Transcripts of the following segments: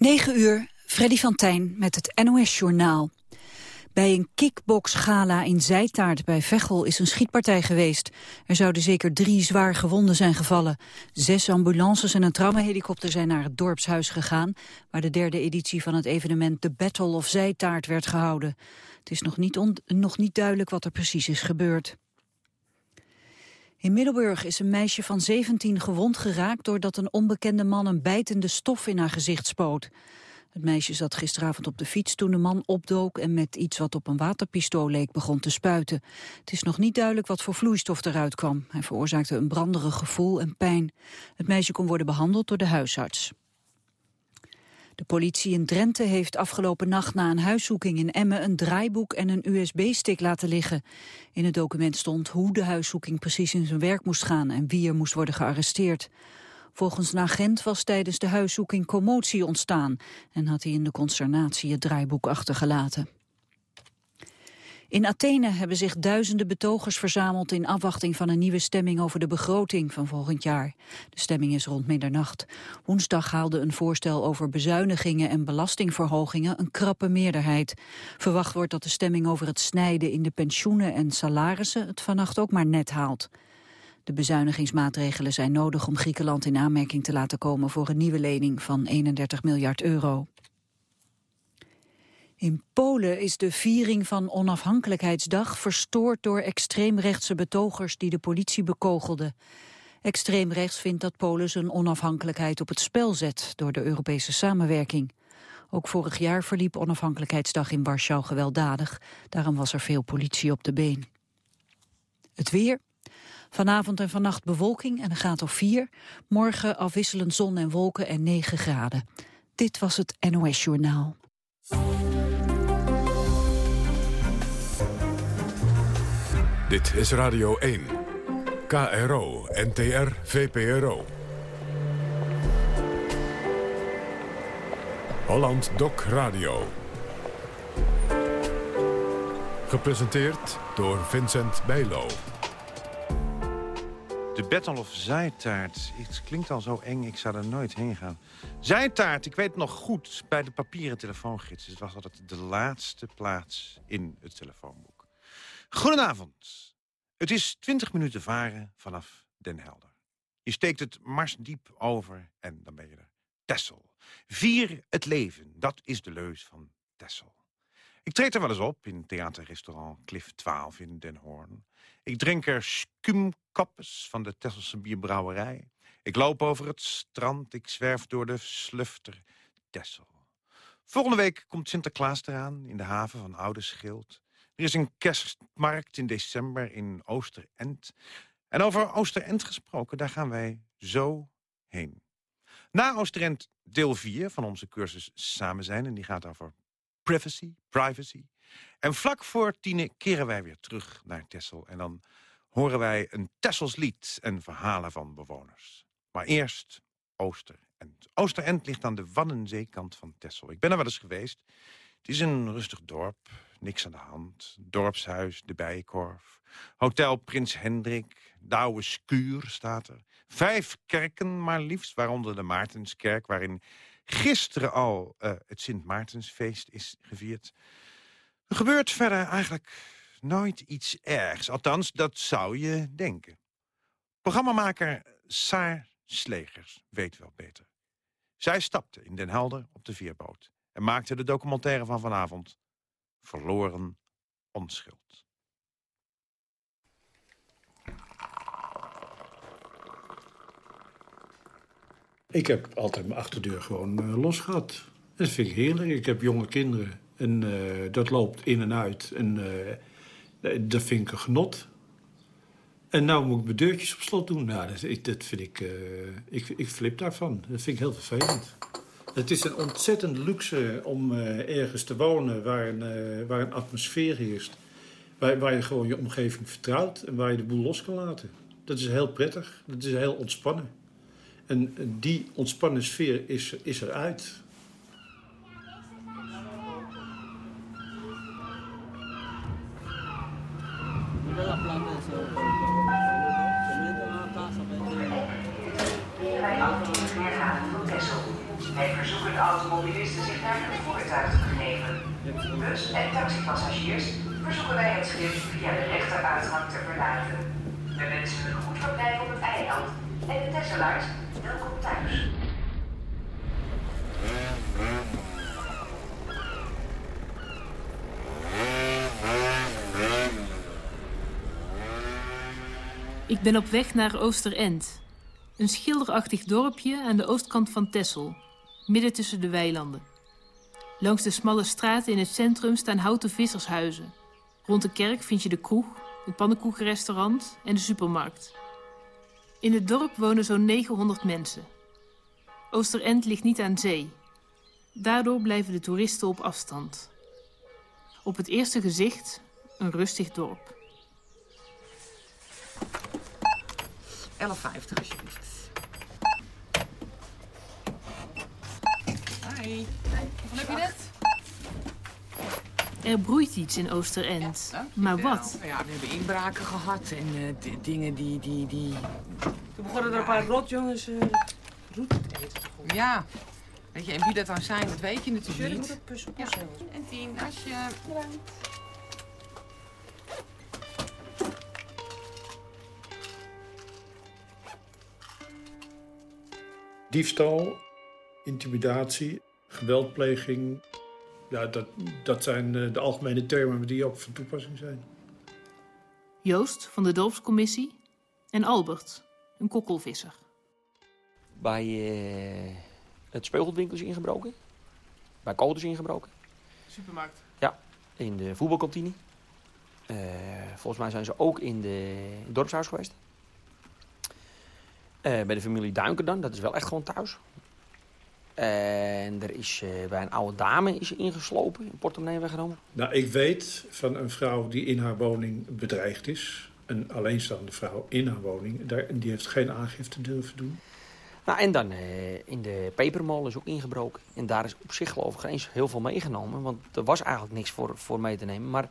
9 uur, Freddy van Tijn met het NOS-journaal. Bij een kickboxgala in Zijtaart bij Veghel is een schietpartij geweest. Er zouden zeker drie zwaar gewonden zijn gevallen. Zes ambulances en een traumahelikopter zijn naar het dorpshuis gegaan... waar de derde editie van het evenement The Battle of Zijtaart werd gehouden. Het is nog niet, nog niet duidelijk wat er precies is gebeurd. In Middelburg is een meisje van 17 gewond geraakt... doordat een onbekende man een bijtende stof in haar gezicht spoot. Het meisje zat gisteravond op de fiets toen de man opdook... en met iets wat op een waterpistool leek begon te spuiten. Het is nog niet duidelijk wat voor vloeistof eruit kwam. Hij veroorzaakte een branderig gevoel en pijn. Het meisje kon worden behandeld door de huisarts. De politie in Drenthe heeft afgelopen nacht na een huiszoeking in Emmen een draaiboek en een USB-stick laten liggen. In het document stond hoe de huiszoeking precies in zijn werk moest gaan en wie er moest worden gearresteerd. Volgens een agent was tijdens de huiszoeking commotie ontstaan en had hij in de consternatie het draaiboek achtergelaten. In Athene hebben zich duizenden betogers verzameld in afwachting van een nieuwe stemming over de begroting van volgend jaar. De stemming is rond middernacht. Woensdag haalde een voorstel over bezuinigingen en belastingverhogingen een krappe meerderheid. Verwacht wordt dat de stemming over het snijden in de pensioenen en salarissen het vannacht ook maar net haalt. De bezuinigingsmaatregelen zijn nodig om Griekenland in aanmerking te laten komen voor een nieuwe lening van 31 miljard euro. In Polen is de viering van onafhankelijkheidsdag verstoord door extreemrechtse betogers die de politie bekogelden. Extreemrechts vindt dat Polen zijn onafhankelijkheid op het spel zet door de Europese samenwerking. Ook vorig jaar verliep onafhankelijkheidsdag in Warschau gewelddadig. Daarom was er veel politie op de been. Het weer. Vanavond en vannacht bewolking en een graad of 4. Morgen afwisselend zon en wolken en 9 graden. Dit was het NOS Journaal. Dit is Radio 1. KRO, NTR, VPRO. Holland Doc Radio. Gepresenteerd door Vincent Bijlo. De Battle of Zijtaart. Het klinkt al zo eng, ik zou er nooit heen gaan. Zijtaart, ik weet nog goed, bij de papieren telefoongids. Het was altijd de laatste plaats in het telefoonboek. Goedenavond. Het is 20 minuten varen vanaf Den Helder. Je steekt het marsdiep over en dan ben je er. Tessel. Vier het leven, dat is de leus van Tessel. Ik treed er wel eens op in theaterrestaurant Cliff 12 in Den Hoorn. Ik drink er skumkappes van de Tesselse bierbrouwerij. Ik loop over het strand, ik zwerf door de slufter Tessel. Volgende week komt Sinterklaas eraan in de haven van Oude Schild. Er is een kerstmarkt in december in Oosterend. En over Oosterend gesproken, daar gaan wij zo heen. Na Oosterend deel 4 van onze cursus Samen zijn. En die gaat over privacy, privacy. En vlak voor tienen keren wij weer terug naar Tessel. En dan horen wij een Tessels lied en verhalen van bewoners. Maar eerst Oosterend. Oosterend ligt aan de Wannenzeekant van Tessel. Ik ben er wel eens geweest. Het is een rustig dorp, niks aan de hand. Dorpshuis, de Bijenkorf. Hotel Prins Hendrik, Douwe Skuur staat er. Vijf kerken maar liefst, waaronder de Maartenskerk... waarin gisteren al uh, het Sint Maartensfeest is gevierd. Er gebeurt verder eigenlijk nooit iets ergs. Althans, dat zou je denken. Programmamaker Saar Slegers weet wel beter. Zij stapte in Den Helder op de veerboot... en maakte de documentaire van vanavond Verloren Onschuld. Ik heb altijd mijn achterdeur gewoon uh, los gehad. Dat vind ik heerlijk. Ik heb jonge kinderen en uh, dat loopt in en uit. En uh, dat vind ik een genot. En nou moet ik mijn deurtjes op slot doen. Nou, dat, dat vind ik, ik... Ik flip daarvan. Dat vind ik heel vervelend. Het is een ontzettend luxe om ergens te wonen waar een, waar een atmosfeer heerst. Waar, waar je gewoon je omgeving vertrouwt en waar je de boel los kan laten. Dat is heel prettig. Dat is heel ontspannen. En die ontspannen sfeer is, is eruit. En taxipassagiers verzoeken wij het schip via de rechteruitgang te verlaten. We wensen een goed verblijf op het eiland en de Tesselaars welkom thuis. Ik ben op weg naar Oosterend. Een schilderachtig dorpje aan de oostkant van Texel, midden tussen de weilanden. Langs de smalle straten in het centrum staan houten vissershuizen. Rond de kerk vind je de kroeg, het pannenkoekenrestaurant en de supermarkt. In het dorp wonen zo'n 900 mensen. Oosterend ligt niet aan zee. Daardoor blijven de toeristen op afstand. Op het eerste gezicht een rustig dorp. 11,50 alsjeblieft. Hi. Heb je net? Er broeit iets in Oosterend. Maar wat? Ja, we hebben inbraken gehad en eh, di- dingen die, die, die... Toen begonnen er een paar rotjongens uh, roet te eten. Ja. Weet je, en wie dat dan zijn, dat weet je natuurlijk niet. Ja. En tien, als je... Diefstal, intimidatie, geweldpleging. Ja, dat, dat zijn eh, de algemene termen die ook van toepassing zijn. Joost van de dorpscommissie en Albert, een kokkelvisser. Bij eh, het speelgoedwinkel is ingebroken. Bij Colt is ingebroken. Supermarkt. Ja, in de voetbalkantine. Eh, volgens mij zijn ze ook in de dorpshuis geweest. Eh, bij de familie Duinker dan, dat is wel echt gewoon thuis. En er is eh, bij een oude dame is ingeslopen, een portemonnee weggenomen. Nou, ik weet van een vrouw die in haar woning bedreigd is. Een alleenstaande vrouw in haar woning. Daar, die heeft geen aangifte durven doen. Nou, en dan eh, in de pepermolen is ook ingebroken. En daar is op zich geloof ik geen eens heel veel meegenomen. Want er was eigenlijk niks voor, voor mee te nemen. Maar er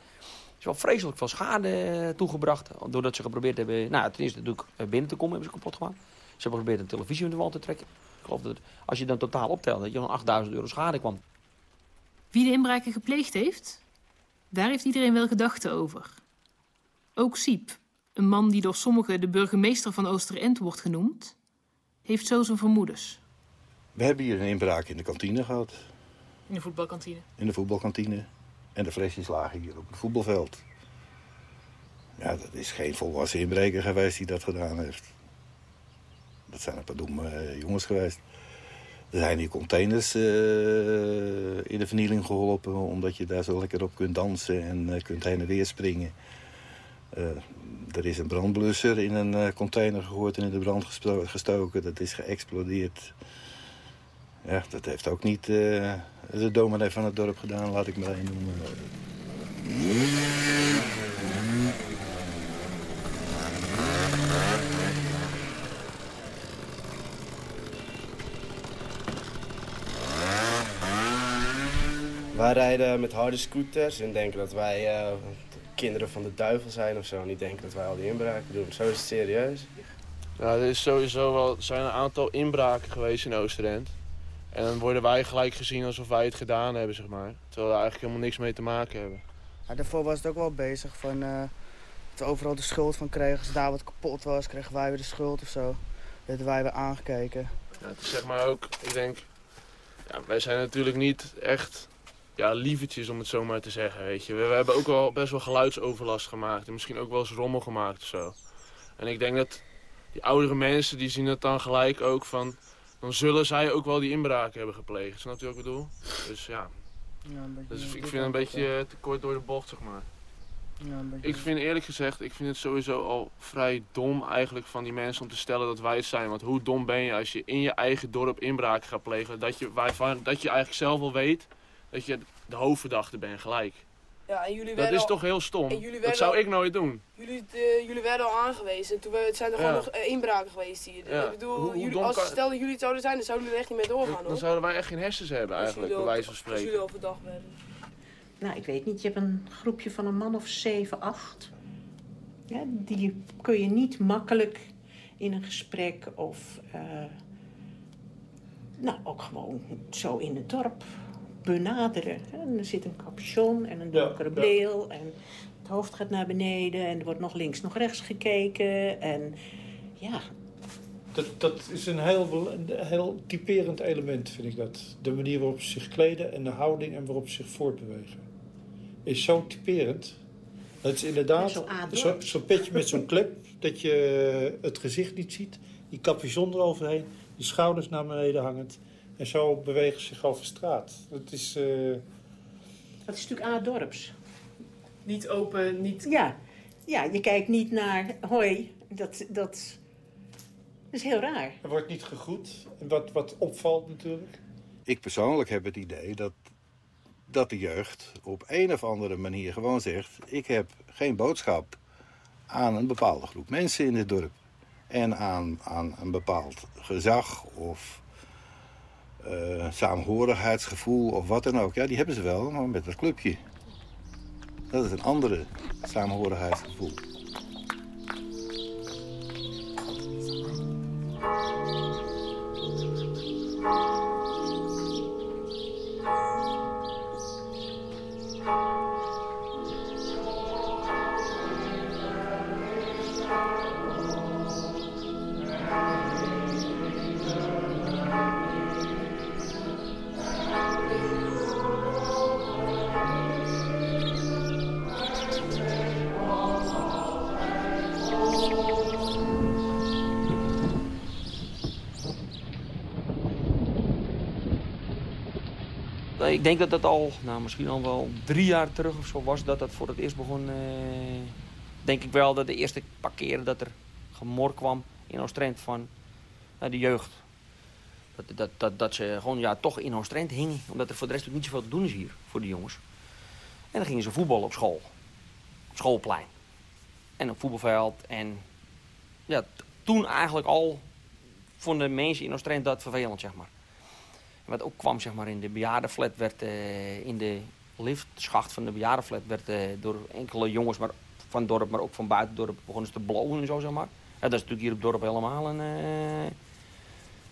is wel vreselijk veel schade eh, toegebracht. Doordat ze geprobeerd hebben... Nou, ten eerste natuurlijk binnen te komen hebben ze kapot gemaakt. Ze hebben geprobeerd een televisie in de wal te trekken. Ik geloof dat als je dan totaal optelt, dat je van 8000 euro schade kwam. Wie de inbraken gepleegd heeft, daar heeft iedereen wel gedachten over. Ook Siep, een man die door sommigen de burgemeester van Oosterend wordt genoemd, heeft zo zijn vermoedens. We hebben hier een inbraak in de kantine gehad. In de voetbalkantine. In de voetbalkantine. En de flesjes lagen hier op het voetbalveld. Ja, dat is geen volwassen inbreker geweest die dat gedaan heeft. Dat zijn een paar domme eh, jongens geweest. Er zijn hier containers eh, in de vernieling geholpen... omdat je daar zo lekker op kunt dansen en eh, kunt heen en weer springen. Er is een brandblusser in een container gehoord en in de brand gestoken. Dat is geëxplodeerd. Ja, dat heeft ook niet de dominee van het dorp gedaan, laat ik maar één noemen. Wij rijden met harde scooters en denken dat wij eh, kinderen van de duivel zijn of zo. Niet denken dat wij al die inbraken doen. Zo is het serieus. Ja, er is sowieso wel, zijn een aantal inbraken geweest in Oosterend. En dan worden wij gelijk gezien alsof wij het gedaan hebben, zeg maar. Terwijl we eigenlijk helemaal niks mee te maken hebben. Ja, daarvoor was het ook wel bezig van eh, dat we overal de schuld van kregen. Als daar wat kapot was, kregen wij weer de schuld of zo. Werden wij weer aangekeken. Ja, het is zeg maar ook, ik denk, ja, wij zijn natuurlijk niet echt ja, lievertjes om het zo maar te zeggen, weet je. We, we hebben ook wel best wel geluidsoverlast gemaakt en misschien ook wel eens rommel gemaakt of zo. En ik denk dat die oudere mensen, die zien het dan gelijk ook van, dan zullen zij ook wel die inbraken hebben gepleegd. Snap je wat ik bedoel? Dus ja, Ja, dus ik dit vind het een beetje te kort door de bocht, zeg maar. Ja, een beetje- Ik vind eerlijk gezegd, ik vind het sowieso al vrij dom eigenlijk van die mensen om te stellen dat wij het zijn. Want hoe dom ben je als je in je eigen dorp inbraken gaat plegen, dat je, waarvan, dat je eigenlijk zelf al weet dat je de hoofdverdachte bent gelijk. Ja, en jullie Dat is al- toch heel stom? Dat zou al- ik nooit doen. Jullie, eh, jullie werden al aangewezen. en Toen we- het zijn er gewoon Ja. nog eh, inbraken geweest hier. Ja. Ik bedoel, Hoe- hoe jullie, als kan- stel dat jullie het zouden zijn, dan zouden jullie er echt niet mee doorgaan Dan hoor. zouden wij echt geen hersens hebben Als eigenlijk, bij wijze van Als jullie spreken. al verdacht werden. Nou, ik weet niet. Je hebt een groepje van een man of zeven, acht. Ja, die kun je niet makkelijk in een gesprek of... eh, nou, ook gewoon zo in het dorp benaderen. En er zit een capuchon en een donkere bril en het hoofd gaat naar beneden en er wordt nog links, nog rechts gekeken. En ja, Dat, dat is een heel, een heel typerend element, vind ik dat. De manier waarop ze zich kleden en de houding en waarop ze zich voortbewegen. Is zo typerend. Het is inderdaad Ja, zo zo- zo'n petje met zo'n klep, dat je het gezicht niet ziet. Die capuchon eroverheen, die schouders naar beneden hangend. En zo bewegen ze zich over straat. Dat is... eh, dat is natuurlijk A-dorps. Niet open, niet... Ja. ja, je kijkt niet naar hoi. Dat, dat is heel raar. Er wordt niet gegroet. En wat, wat opvalt natuurlijk. Ik persoonlijk heb het idee dat, dat de jeugd op een of andere manier gewoon zegt... ik heb geen boodschap aan een bepaalde groep mensen in dit dorp. En aan, aan een bepaald gezag of eh saamhorigheidsgevoel of wat dan ook. Ja, die hebben ze wel, maar met dat clubje. Dat is een andere saamhorigheidsgevoel. Ik denk dat dat al, nou, misschien al wel drie jaar terug of zo was, dat dat voor het eerst begon. eh, denk ik wel dat de eerste paar keren dat er gemor kwam in Oostrent van eh, de jeugd. Dat, dat, dat, dat ze gewoon ja, toch in Oostrent hingen, omdat er voor de rest ook niet zoveel te doen is hier voor de jongens. En dan gingen ze voetballen op school, op schoolplein. En op voetbalveld. En ja, toen eigenlijk al vonden mensen in Oostrent dat vervelend, zeg maar. Wat ook kwam zeg maar, in de bejaardenflat, werd eh, in de liftschacht van de bejaardenflat, werd eh, door enkele jongens maar van het dorp, maar ook van buiten het dorp, begonnen ze te blowen en zo, zeg maar. Ja, dat is natuurlijk hier op het dorp helemaal een, eh,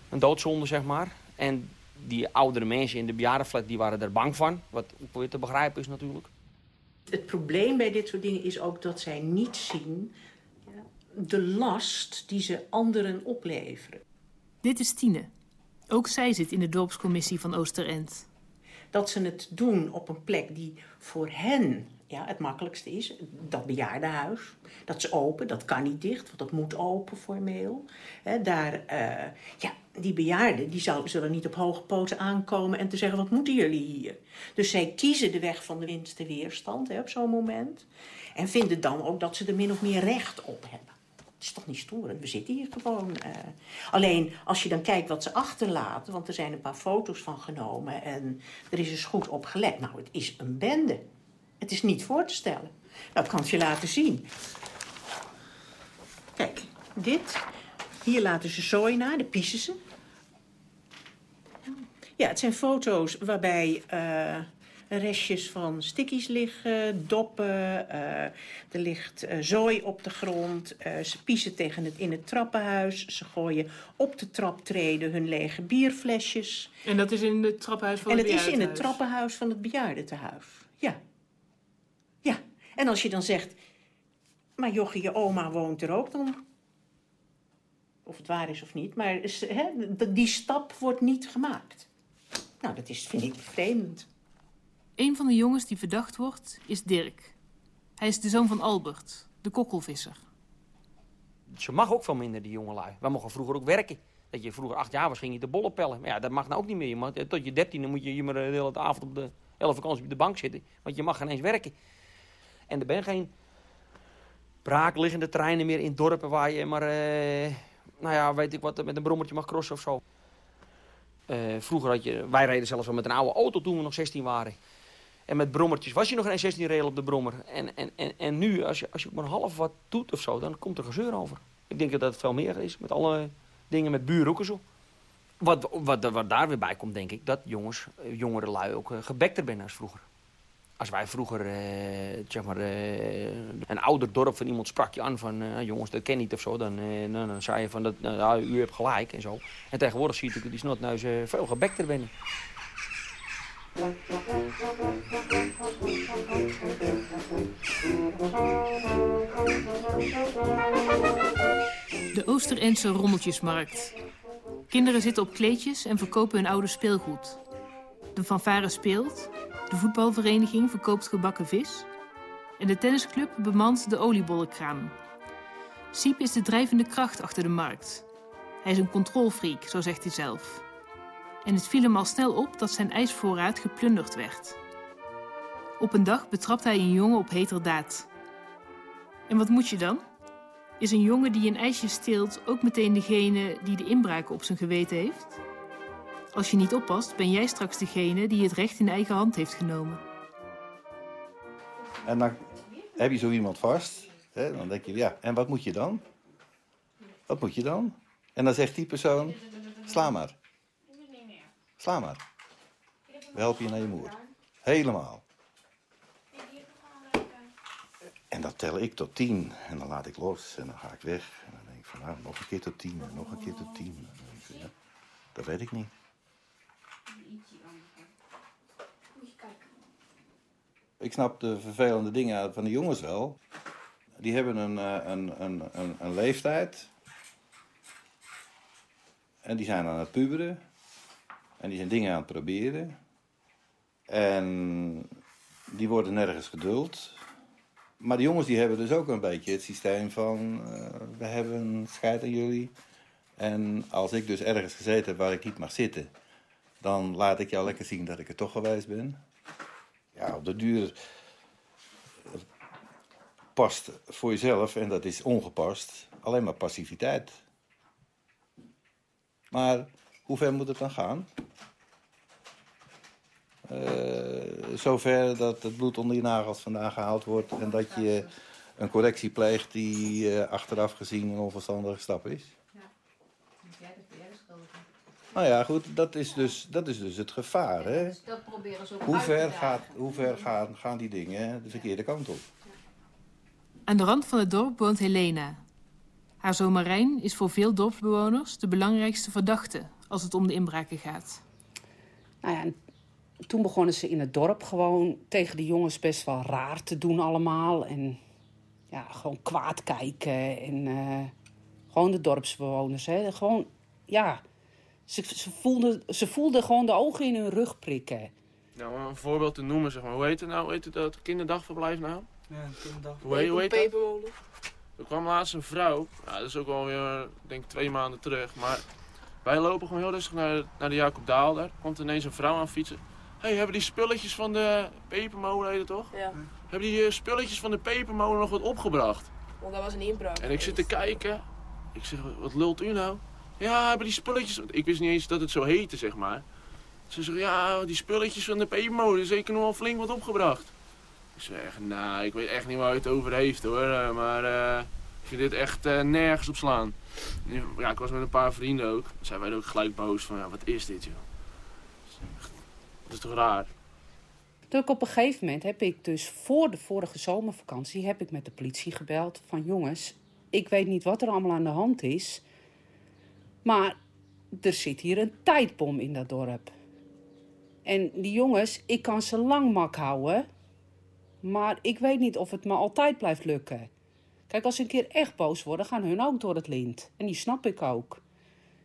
een doodzonde, zeg maar. En die oudere mensen in de bejaardenflat, die waren er bang van, wat ook weer te begrijpen is natuurlijk. Het probleem bij dit soort dingen is ook dat zij niet zien ja, de last die ze anderen opleveren. Dit is Tine. Ook zij zit in de dorpscommissie van Oosterend. Dat ze het doen op een plek die voor hen ja, het makkelijkste is. Dat bejaardenhuis. Dat is open, dat kan niet dicht, want dat moet open formeel. Hè, daar, eh, ja, die bejaarden die zullen niet op hoge poten aankomen en te zeggen: wat moeten jullie hier? Dus zij kiezen de weg van de minste weerstand op zo'n moment. En vinden dan ook dat ze er min of meer recht op. Het is toch niet storend, we zitten hier gewoon. eh. Alleen als je dan kijkt wat ze achterlaten, want er zijn een paar foto's van genomen en er is eens goed op gelet. Nou, het is een bende. Het is niet voor te stellen. Nou, ik kan je laten zien. Kijk, dit. Hier laten ze zooi na, de piezen ze. Ja, het zijn foto's waarbij eh, restjes van stickies liggen, doppen. eh, er ligt eh, zooi op de grond. eh, ze piezen tegen het in het trappenhuis. Ze gooien op de traptreden hun lege bierflesjes. En dat is in het trappenhuis van En het het is in het trappenhuis van het bejaardentehuis. Ja. Ja. En als je dan zegt, maar jochie, je oma woont er ook, dan... Of het waar is of niet, maar die stap wordt niet gemaakt. Nou, dat is, vind ik bevreemdend. Een van de jongens die verdacht wordt is Dirk. Hij is de zoon van Albert, de kokkelvisser. Ze mag ook veel minder, die jongelui. Wij mochten vroeger ook werken. Dat je vroeger acht jaar was, ging je de bollen pellen. Maar ja, dat mag nou ook niet meer. Je mag, tot je dertiende moet je, je maar de hele avond op de hele vakantie op de bank zitten. Want je mag geen eens werken. En er zijn geen braakliggende treinen meer in dorpen waar je maar, eh, nou ja, weet ik wat, met een brommertje mag crossen of zo. Eh, vroeger had je, wij reden zelfs wel met een oude auto toen we nog 16 waren. En met brommertjes was je nog geen 16 rail op de brommer. En, en, en, en nu, als je, als je maar half wat doet of zo, dan komt er gezeur over. Ik denk dat dat veel meer is met alle dingen met buren ook zo. Wat, wat, wat daar weer bij komt, denk ik, dat jongens, eh, jongere lui ook eh, gebekter zijn als vroeger. Als wij vroeger, eh, zeg maar, eh, een ouder dorp van iemand sprak je aan van... eh, jongens, dat ken niet of zo, dan, eh, dan, dan zei je van, dat, nou, u hebt gelijk en zo. En tegenwoordig zie je dat die snotneuzen veel gebekter binnen. De Oosterendse Rommeltjesmarkt. Kinderen zitten op kleedjes en verkopen hun oude speelgoed. De fanfare speelt, de voetbalvereniging verkoopt gebakken vis... en de tennisclub bemant de oliebollenkraam. Siep is de drijvende kracht achter de markt. Hij is een controlfreak, zo zegt hij zelf. En het viel hem al snel op dat zijn ijsvoorraad geplunderd werd. Op een dag betrapt hij een jongen op heterdaad. En wat moet je dan? Is een jongen die een ijsje steelt ook meteen degene die de inbraken op zijn geweten heeft? Als je niet oppast, ben jij straks degene die het recht in eigen hand heeft genomen. En dan heb je zo iemand vast. Hè? Dan denk je, ja, en wat moet je dan? Wat moet je dan? En dan zegt die persoon, sla maar. Sla maar. We helpen je naar je moeder. Helemaal. En dan tel ik tot tien. En dan laat ik los. En dan ga ik weg. En dan denk ik van, nou, nog een keer tot tien. En nog een keer tot tien. En dan ik, ja, dat weet ik niet. Ik snap de vervelende dingen van de jongens wel. Die hebben een, eh, een, een, een leeftijd. En die zijn aan het puberen. En die zijn dingen aan het proberen. En die worden nergens geduld. Maar de jongens die hebben dus ook een beetje het systeem van... eh, we hebben scheid aan jullie. En als ik dus ergens gezeten heb waar ik niet mag zitten... dan laat ik jou lekker zien dat ik er toch geweest ben. Ja, op de duur eh, past voor jezelf, en dat is ongepast, alleen maar passiviteit. Maar hoe ver moet het dan gaan? Eh, zover dat het bloed onder je nagels vandaan gehaald wordt en dat je een correctie pleegt die eh, achteraf gezien een onverstandige stap is. Nou ja, goed, dat is dus, dat is dus het gevaar. Hè? Dat proberen ze ook Hoe uit te ver, gaat, hoe ver gaan, gaan die dingen de verkeerde kant op? Aan de rand van het dorp woont Helena. Haar zoon Marijn is voor veel dorpsbewoners de belangrijkste verdachte als het om de inbraken gaat. Nou ja, toen begonnen ze in het dorp gewoon tegen de jongens best wel raar te doen allemaal. En ja, gewoon kwaad kijken. En eh, gewoon de dorpsbewoners. Hè. Gewoon, ja, ze, ze, voelden, ze voelden gewoon de ogen in hun rug prikken. Nou, om een voorbeeld te noemen, zeg maar. Hoe heet het nou? Hoe heet het dat kinderdagverblijf nou? Ja, kinderdag. Hoe heet, hoe heet? Pepermolen. Er kwam laatst een vrouw. Ja, dat is ook alweer, ik denk twee maanden terug. Maar wij lopen gewoon heel rustig naar, naar de Jacob Daal daar. Komt ineens een vrouw aan fietsen. Hé, hey, hebben die spulletjes van de pepermolen, heet het toch? Ja, Hebben die eh, spulletjes van de pepermolen nog wat opgebracht? want dat was een inbraak. En ik zit te kijken. Ik zeg, wat lult u nou? Ja, hebben die spulletjes... Ik wist niet eens dat het zo heette, zeg maar. Ze zeggen, ja, die spulletjes van de pepermolen, zeker nog wel flink wat opgebracht. Ik zeg, nou, ik weet echt niet waar u het over heeft, hoor. eh, Maar eh, ik vind dit echt nergens op slaan. Ja, ik was met een paar vrienden ook. Zijn wij ook gelijk boos van, ja, wat is dit, joh? Dat is toch raar? Toen ik op een gegeven moment heb ik dus voor de vorige zomervakantie heb ik met de politie gebeld van jongens, ik weet niet wat er allemaal aan de hand is, maar er zit hier een tijdbom in dat dorp. En die jongens, ik kan ze lang mak houden, maar ik weet niet of het me altijd blijft lukken. Kijk, als ze een keer echt boos worden, gaan hun ook door het lint. En die snap ik ook.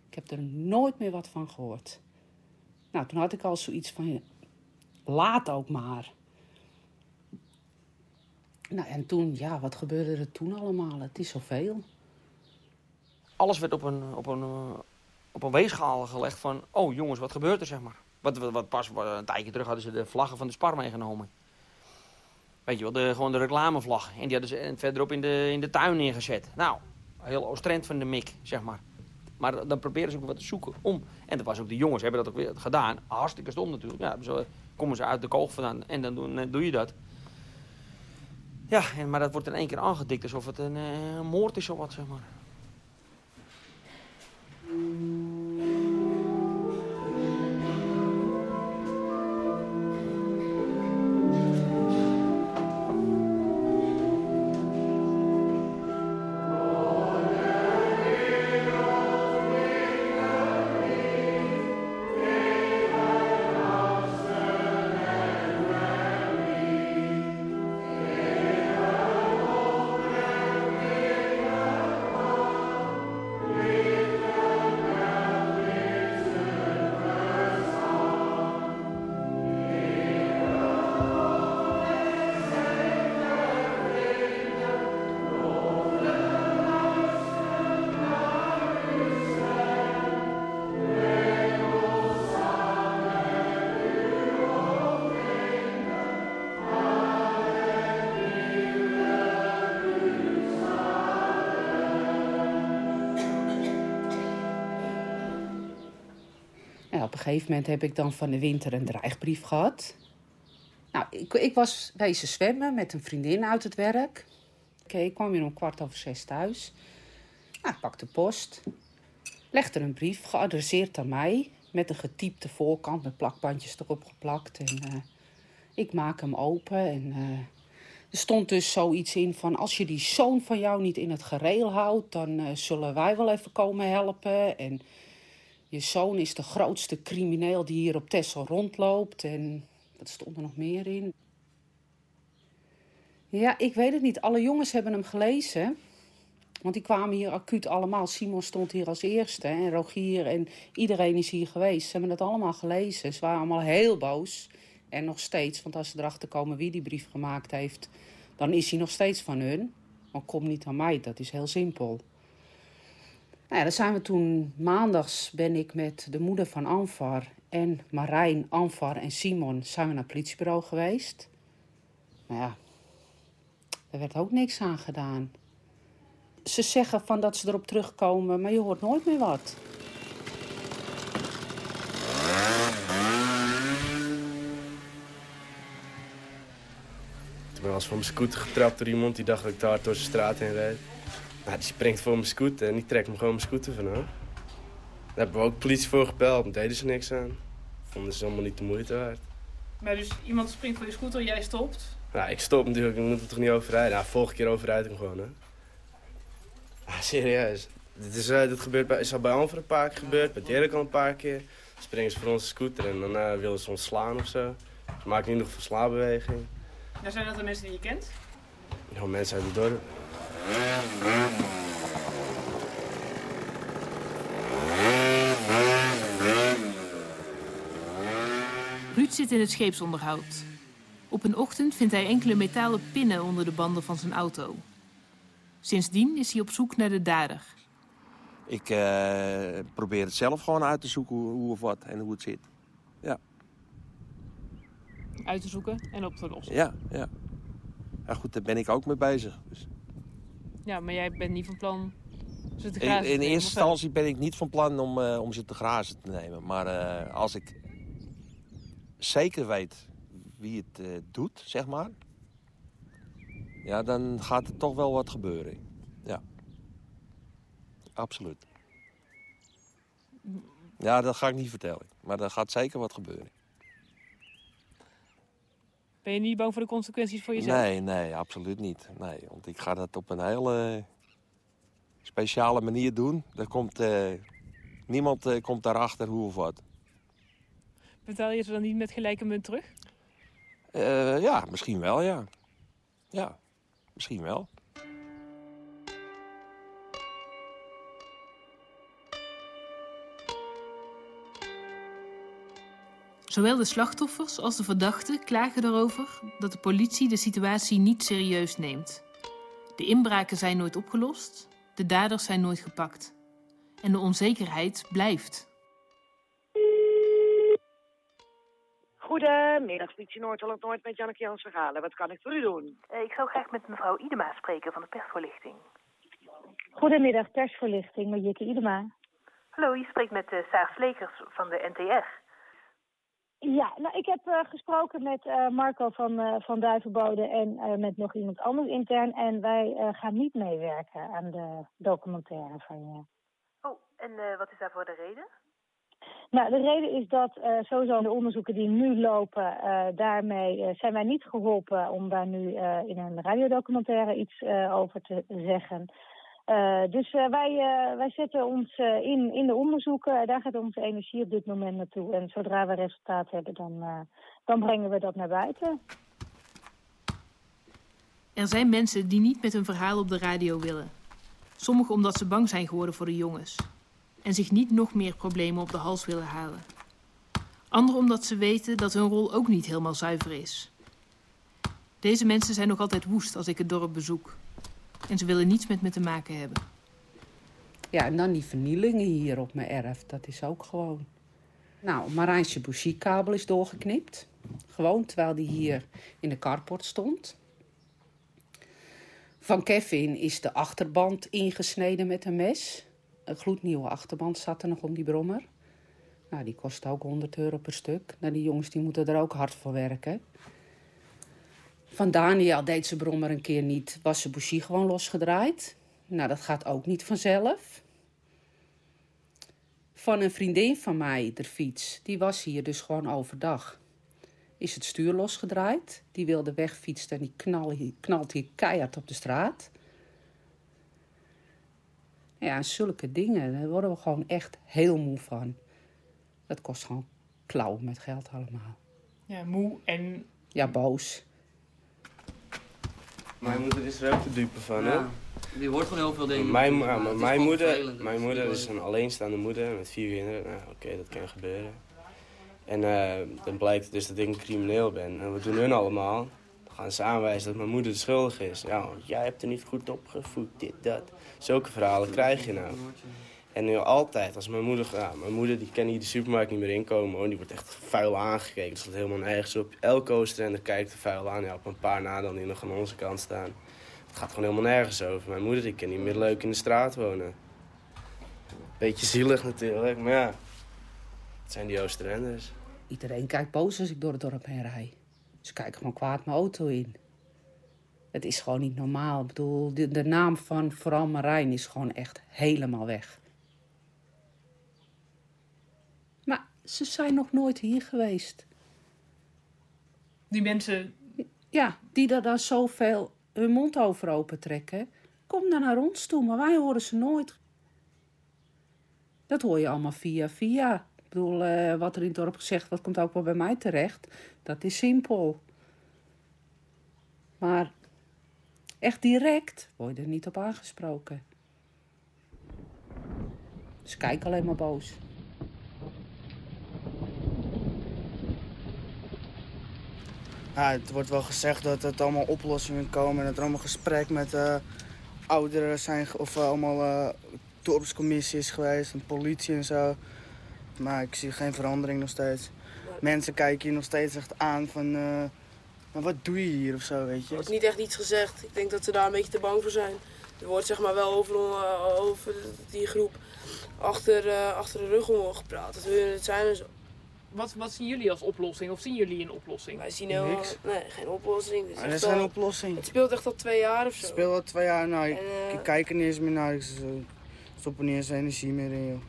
Ik heb er nooit meer wat van gehoord. Nou, toen had ik al zoiets van, laat ook maar. Nou, en toen, ja, wat gebeurde er toen allemaal? Het is zoveel. Alles werd op een, op een, eh, op een weegschaal gelegd van... oh jongens, wat gebeurt er, zeg maar. Wat, wat, pas een tijdje terug hadden ze de vlaggen van de Spar meegenomen. Weet je wel, de, gewoon de reclamevlag. En die hadden ze verderop in de, in de tuin neergezet. Nou, heel Oostrend van de mik, zeg maar. Maar dan proberen ze ook wat te zoeken om. En dat was ook de jongens, hebben dat ook weer gedaan. Hartstikke stom natuurlijk. Ja, zo komen ze uit de koog vandaan en dan doen, eh, doe je dat. Ja, en, maar dat wordt in één keer aangedikt alsof het een eh, moord is of wat, zeg maar. Gegeven moment heb ik dan van de winter een dreigbrief gehad. Nou, ik, ik was wezen zwemmen met een vriendin uit het werk. Oké, ik kwam hier om kwart over zes thuis. Nou, ik pak de post. Leg er een brief, geadresseerd aan mij. Met een getypte voorkant met plakbandjes erop geplakt. En eh, ik maak hem open en... eh, er stond dus zoiets in van als je die zoon van jou niet in het gereel houdt, dan eh, zullen wij wel even komen helpen. En je zoon is de grootste crimineel die hier op Texel rondloopt. En wat stond er nog meer in? Ja, ik weet het niet. Alle jongens hebben hem gelezen. Want die kwamen hier acuut allemaal. Simon stond hier als eerste en Rogier en iedereen is hier geweest. Ze hebben het allemaal gelezen. Ze waren allemaal heel boos. En nog steeds, want als ze erachter komen wie die brief gemaakt heeft, dan is hij nog steeds van hun. Maar kom niet aan mij, dat is heel simpel. Nou ja, dan zijn we toen maandags ben ik met de moeder van Anvar en Marijn, Anvar en Simon zijn we naar het politiebureau geweest. Maar ja, er werd ook niks aan gedaan. Ze zeggen van dat ze erop terugkomen, maar je hoort nooit meer wat. Ik ben eens van mijn scooter getrapt door iemand die dacht dat ik daar door zijn straat heen reed. Nou, die springt voor mijn scooter en die trekt me gewoon mijn scooter van Daar hebben we ook politie voor gebeld, maar deden ze niks aan. Vonden ze allemaal niet de moeite waard. Maar dus iemand springt voor je scooter, jij stopt. Nou, ik stop natuurlijk, ik moet er toch niet overrijden. Nou, volgende keer overrijd ik hem gewoon, hè. Ah, serieus. Dit, is, eh, dit gebeurt bij, is al bij Alver een paar keer gebeurd, bij Dirk al een paar keer. Dan springen ze voor onze scooter en dan eh, willen ze ons slaan of zo. Ze maken in ieder geval slaapbeweging. Nou, zijn dat de mensen die je kent? Gewoon mensen uit het dorp. Ruud zit in het scheepsonderhoud. Op een ochtend vindt hij enkele metalen pinnen onder de banden van zijn auto. Sindsdien is hij op zoek naar de dader. Ik eh, probeer het zelf gewoon uit te zoeken hoe, hoe of wat en hoe het zit. Ja, Uit te zoeken en op te lossen. ja, ja. Ja goed, daar ben ik ook mee bezig. Dus Ja, maar jij bent niet van plan ze te in, grazen te in nemen, eerste instantie ben ik niet van plan om, eh, om ze te grazen te nemen. Maar eh, als ik zeker weet wie het eh, doet, zeg maar... Ja, dan gaat er toch wel wat gebeuren. Ja. Absoluut. Ja, dat ga ik niet vertellen. Maar er gaat zeker wat gebeuren. Ben je niet bang voor de consequenties voor jezelf? Nee, nee, absoluut niet. Nee, want ik ga dat op een hele speciale manier doen. Er komt, eh, niemand eh, komt daarachter hoe of wat. Betaal je ze dan niet met gelijke munt terug? Eh, ja, misschien wel, ja. Ja, misschien wel. Zowel de slachtoffers als de verdachten klagen erover dat de politie de situatie niet serieus neemt. De inbraken zijn nooit opgelost, de daders zijn nooit gepakt. En de onzekerheid blijft. Goedemiddag, politie Noord-Holland Noord met Janneke Jans Verhalen. Wat kan ik voor u doen? Eh, Ik zou graag met mevrouw Idema spreken van de persvoorlichting. Goedemiddag, persverlichting met Jikke Idema. Hallo, je spreekt met uh, Saar Slekers van de NTR. Ja, nou, ik heb eh, gesproken met eh, Marco van, eh, van Duivenbode en met nog iemand anders intern. En wij gaan niet meewerken aan de documentaire van je. Oh, en wat is daarvoor de reden? Nou, de reden is dat sowieso de onderzoeken die nu lopen, daarmee zijn wij niet geholpen om daar nu in een radiodocumentaire iets over te zeggen. Eh, dus eh, wij, eh, wij zetten ons in, in de onderzoeken. Daar gaat onze energie op dit moment naartoe. En zodra we resultaat hebben, dan, dan brengen we dat naar buiten. Er zijn mensen die niet met hun verhaal op de radio willen. Sommigen omdat ze bang zijn geworden voor de jongens. En zich niet nog meer problemen op de hals willen halen. Anderen omdat ze weten dat hun rol ook niet helemaal zuiver is. Deze mensen zijn nog altijd woest als ik het dorp bezoek. En ze willen niets met me te maken hebben. Ja, en dan die vernielingen hier op mijn erf, dat is ook gewoon. Nou, Marijnse bougiekabel is doorgeknipt. Gewoon terwijl die hier in de carport stond. Van Kevin is de achterband ingesneden met een mes. Een gloednieuwe achterband zat er nog om die brommer. Nou, die kost ook 100 euro per stuk. Nou, die jongens die moeten er ook hard voor werken. Van Daniel deed zijn brommer een keer niet. Was zijn bougie gewoon losgedraaid. Nou, dat gaat ook niet vanzelf. Van een vriendin van mij, de fiets, die was hier dus gewoon overdag. Is het stuur losgedraaid. Die wilde wegfietsen en die knal knalt hier keihard op de straat. Ja, zulke dingen, daar worden we gewoon echt heel moe van. Dat kost gewoon klauw met geld allemaal. Ja, moe en... Ja, boos. Mijn moeder is er ook te dupe van, hè? Die hoort gewoon heel veel dingen. Mijn, maar maar mijn moeder, vervelend, mijn dus moeder is een alleenstaande moeder met vier kinderen. Nou, oké, dat kan gebeuren. En eh, dan blijkt dus dat ik een crimineel ben. En wat doen hun allemaal? Dan gaan ze aanwijzen dat mijn moeder de schuldig is. Ja, jij hebt er niet goed opgevoed, dit, dat. Zulke verhalen krijg je nou. En nu altijd, als mijn moeder... Ja, mijn moeder die kan hier de supermarkt niet meer inkomen, hoor. Die wordt echt vuil aangekeken. Dat staat helemaal nergens op. Elke Oosterender kijkt er vuil aan. Ja, op een paar na dan die nog aan onze kant staan. Het gaat gewoon helemaal nergens over. Mijn moeder die kan niet meer leuk in de straat wonen. Beetje zielig natuurlijk, maar ja. Het zijn die Oosterenders. Iedereen kijkt boos als ik door het dorp heen rijd. Ze kijken gewoon kwaad mijn auto in. Het is gewoon niet normaal. Ik bedoel, de, de naam van vooral Marijn is gewoon echt helemaal weg. Maar ze zijn nog nooit hier geweest. Die mensen... Ja, die er dan zoveel hun mond over open trekken. Kom dan naar ons toe, maar wij horen ze nooit. Dat hoor je allemaal via via. Ik bedoel, eh, wat er in het dorp gezegd wordt, komt ook wel bij mij terecht. Dat is simpel. Maar echt direct word je er niet op aangesproken. Ze kijken alleen maar boos. Het wordt wel gezegd dat het allemaal oplossingen komen en dat er allemaal gesprek met eh, ouderen zijn of eh, allemaal eh dorpscommissie is geweest en politie en zo. Maar ik zie geen verandering nog steeds. Mensen kijken hier nog steeds echt aan van, eh, maar wat doe je hier of zo, weet Er je? wordt niet echt iets gezegd. Ik denk dat ze daar een beetje te bang voor zijn. Er wordt zeg maar wel over, eh, over die groep achter, eh, achter de rug om gepraat. Dat we het zijn en zo. Wat, wat zien jullie als oplossing? Of zien jullie een oplossing? Wij zien helemaal... Niks. Nee, geen oplossing. Maar er is geen al- oplossing. Het speelt echt al twee jaar of zo. Ik speel al twee jaar, nou, ik, En, eh, ik kijk er niet eens meer naar. Ik eh, stop er niet eens energie meer in, joh.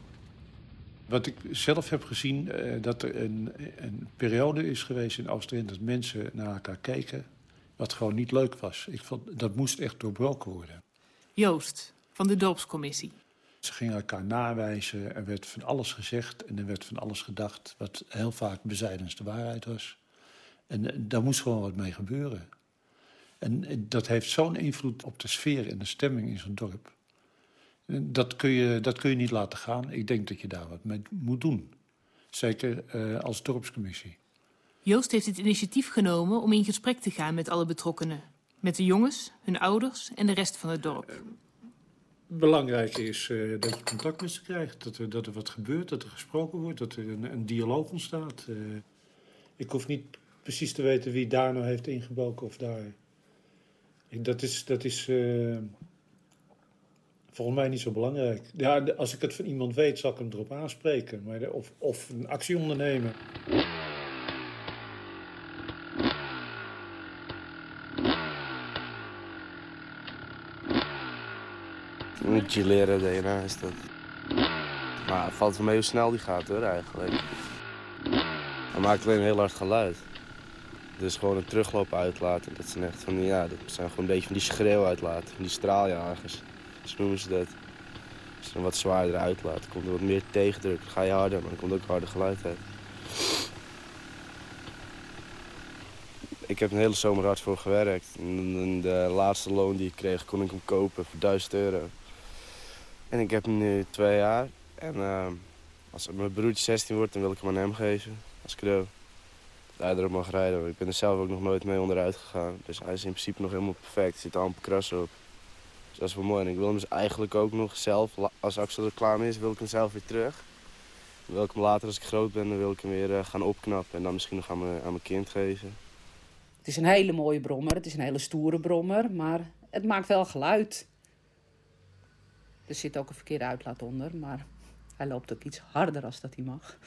Wat ik zelf heb gezien, eh, dat er een, een periode is geweest in Oostenrijk dat mensen naar elkaar keken, wat gewoon niet leuk was. Ik vond, dat moest echt doorbroken worden. Joost, van de dorpscommissie. Ze gingen elkaar nawijzen, er werd van alles gezegd en er werd van alles gedacht, wat heel vaak bezijdens de waarheid was. En eh, daar moest gewoon wat mee gebeuren. En eh, dat heeft zo'n invloed op de sfeer en de stemming in zo'n dorp. En Dat kun, je, dat kun je niet laten gaan. Ik denk dat je daar wat mee moet doen. Zeker eh, als dorpscommissie. Joost heeft het initiatief genomen om in gesprek te gaan met alle betrokkenen. Met de jongens, hun ouders en de rest van het dorp. Belangrijk is eh, dat je contact met ze krijgt. Dat er, dat er wat gebeurt, dat er gesproken wordt, dat er een, een dialoog ontstaat. Eh, ik hoef niet precies te weten wie daar nou heeft ingebroken of daar. Dat is, dat is eh, volgens mij niet zo belangrijk. Ja, als ik het van iemand weet, zal ik hem erop aanspreken. Maar of, of een actie ondernemen. Je leren DNA is dat. Maar het valt wel mee hoe snel die gaat hoor eigenlijk. Hij maakt alleen heel hard geluid. Dus gewoon een terugloop uitlaten. Dat zijn echt van, ja, dat zijn gewoon een beetje van die schreeuw uitlaten. Van die straaljagers. Zo noemen ze dat. Als je hem wat zwaarder uitlaat, komt er wat meer tegendruk. Dan ga je harder, maar dan komt ook harder geluid uit. Ik heb een hele zomer hard voor gewerkt. En de laatste loon die ik kreeg, kon ik hem kopen voor 1000 euro. En ik heb nu twee jaar. En eh, als mijn broertje 16 wordt, dan wil ik hem aan hem geven. Als cadeau. Dat hij erop mag rijden. Ik ben er zelf ook nog nooit mee onderuit gegaan. Dus hij is in principe nog helemaal perfect. Er zit amper krassen op. Dus dat is wel mooi. En ik wil hem dus eigenlijk ook nog zelf, als Axel er klaar mee is, wil ik hem zelf weer terug. Dan wil ik hem later, als ik groot ben, dan wil ik hem weer eh, gaan opknappen. En dan misschien nog aan mijn kind geven. Het is een hele mooie brommer, het is een hele stoere brommer, maar het maakt wel geluid. Er zit ook een verkeerde uitlaat onder, maar hij loopt ook iets harder als dat hij mag.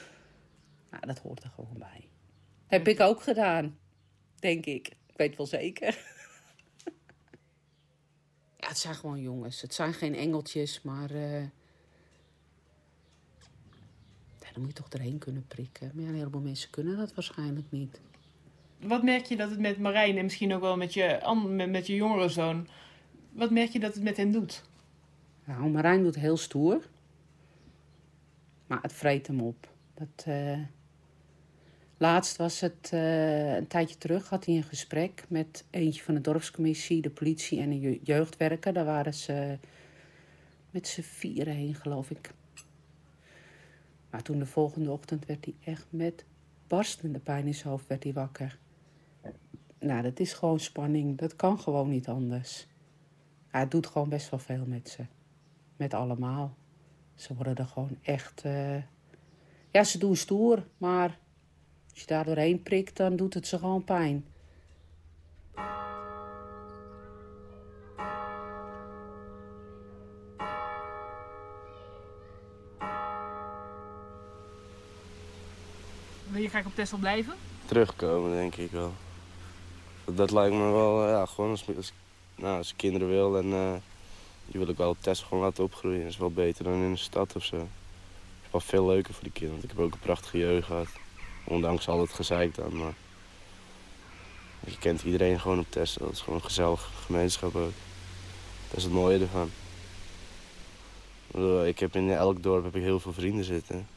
Nou, dat hoort er gewoon bij. Heb ik ook gedaan, denk ik. Ik weet wel zeker. ja, het zijn gewoon jongens. Het zijn geen engeltjes, maar... eh, ja, dan moet je toch erheen kunnen prikken. Maar ja, een heleboel mensen kunnen dat waarschijnlijk niet. Wat merk je dat het met Marijn en misschien ook wel met je, met je jongere zoon... Wat merk je dat het met hen doet? Nou, Marijn doet heel stoer. Maar het vreet hem op. Dat, eh, Laatst was het eh, een tijdje terug, had hij een gesprek met eentje van de dorpscommissie, de politie en een je- jeugdwerker. Daar waren ze met z'n vieren heen, geloof ik. Maar toen de volgende ochtend werd hij echt met barstende pijn in zijn hoofd werd hij wakker. Nou, dat is gewoon spanning. Dat kan gewoon niet anders. Het doet gewoon best wel veel met ze. Met allemaal. Ze worden er gewoon echt... eh, Ja, ze doen stoer, maar als je daar doorheen prikt, dan doet het ze gewoon pijn. Wil je graag op Texel blijven? Terugkomen, denk ik wel. Dat, lijkt me wel, eh, ja, gewoon als, als, nou, als ik kinderen wil en eh, die wil ik wel op Texel gewoon laten opgroeien. Dat is wel beter dan in de stad of zo. Het is wel veel leuker voor die kinderen. want Ik heb ook een prachtige jeugd gehad. Ondanks al het gezeik dan, maar... Je kent iedereen gewoon op Texel. Het is gewoon een gezellige gemeenschap ook. Dat is het mooie ervan. Ik heb in elk dorp heb ik heel veel vrienden zitten.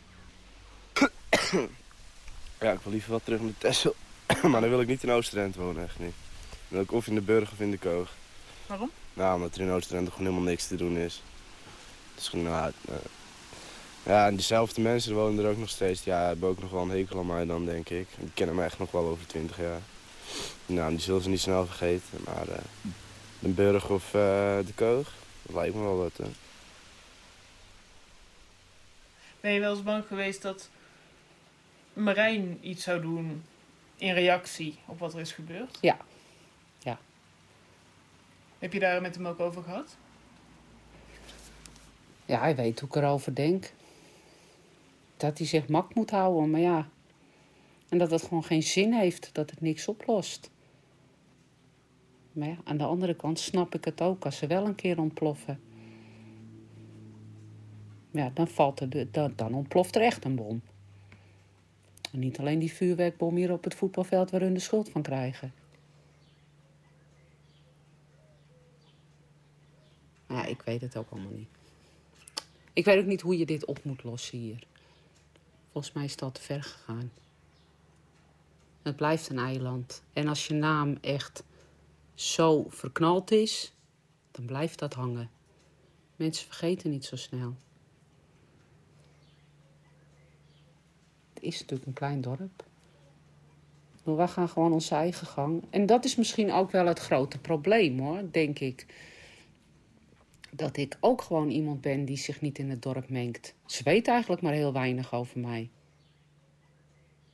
Ja, ik wil liever wel terug naar Texel. maar dan wil ik niet in Oosterend wonen, echt niet. Dan wil ik of in de Burg of in de Koog. Waarom? Nou, omdat er in Oosterend gewoon helemaal niks te doen is. Het is gewoon, nou, ja, en diezelfde mensen wonen er ook nog steeds. Ja, hebben ook nog wel een hekel aan mij dan, denk ik. Die kennen me echt nog wel over twintig jaar. Nou, die zullen ze niet snel vergeten. Maar eh, de Burg of eh, de Koog, dat lijkt me wel wat, hè. Ben je wel eens bang geweest dat Marijn iets zou doen in reactie op wat er is gebeurd? Ja. Ja. Heb je daar met hem ook over gehad? Ja, hij weet hoe ik erover denk. Dat hij zich mak moet houden, maar ja. En dat het gewoon geen zin heeft, dat het niks oplost. Maar ja, aan de andere kant snap ik het ook als ze wel een keer ontploffen. Ja, dan, valt er dan, dan ontploft er echt een bom. En niet alleen die vuurwerkbom hier op het voetbalveld waar hun de schuld van krijgen. Ja, ik weet het ook allemaal niet. Ik weet ook niet hoe je dit op moet lossen hier. Volgens mij is dat te ver gegaan. Het blijft een eiland. En als je naam echt zo verknald is, dan blijft dat hangen. Mensen vergeten niet zo snel. Het is natuurlijk een klein dorp. Maar we gaan gewoon onze eigen gang. En dat is misschien ook wel het grote probleem hoor, denk ik dat ik ook gewoon iemand ben die zich niet in het dorp mengt. Ze weet eigenlijk maar heel weinig over mij.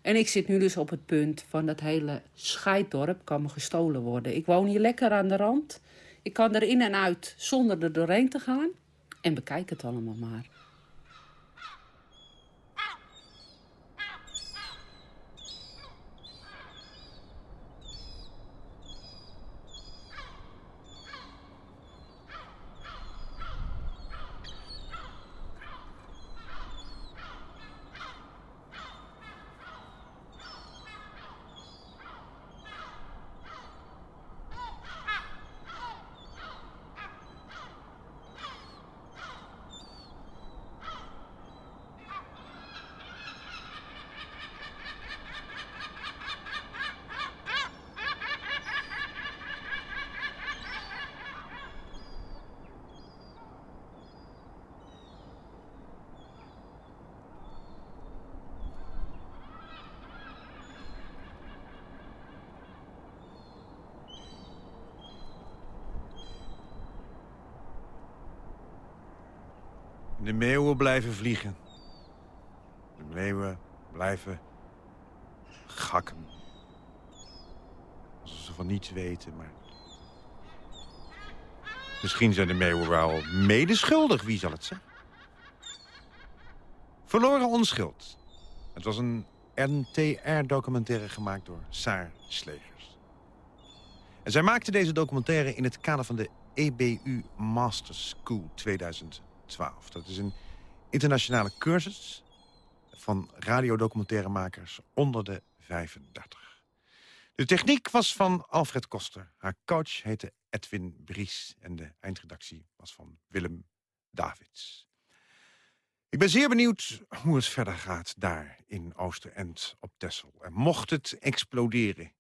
En ik zit nu dus op het punt van dat hele scheiddorp kan me gestolen worden. Ik woon hier lekker aan de rand. Ik kan er in en uit zonder er doorheen te gaan. En bekijk het allemaal maar. Meeuwen blijven vliegen. De meeuwen blijven gakken. Alsof ze van niets weten, maar... Misschien zijn de meeuwen wel medeschuldig, wie zal het zeggen? Verloren onschuld. Het was een NTR-documentaire gemaakt door Saar Slegers. En zij maakte deze documentaire in het kader van de EBU Master School 2012. Dat is een internationale cursus van radiodocumentairmakers onder de 35. De techniek was van Alfred Koster. Haar coach heette Edwin Bries en de eindredactie was van Willem Davids. Ik ben zeer benieuwd hoe het verder gaat daar in Oosterend op Texel. En mocht het exploderen,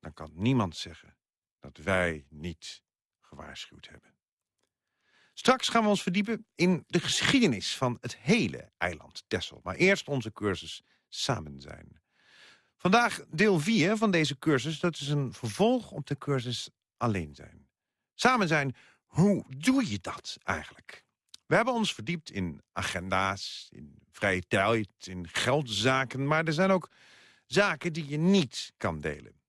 dan kan niemand zeggen dat wij niet gewaarschuwd hebben. Straks gaan we ons verdiepen in de geschiedenis van het hele eiland Texel. Maar eerst onze cursus Samen zijn. Vandaag deel 4 van deze cursus. Dat is een vervolg op de cursus Alleen zijn. Samen zijn, hoe doe je dat eigenlijk? We hebben ons verdiept in agenda's, in vrije tijd, in geldzaken... maar er zijn ook zaken die je niet kan delen.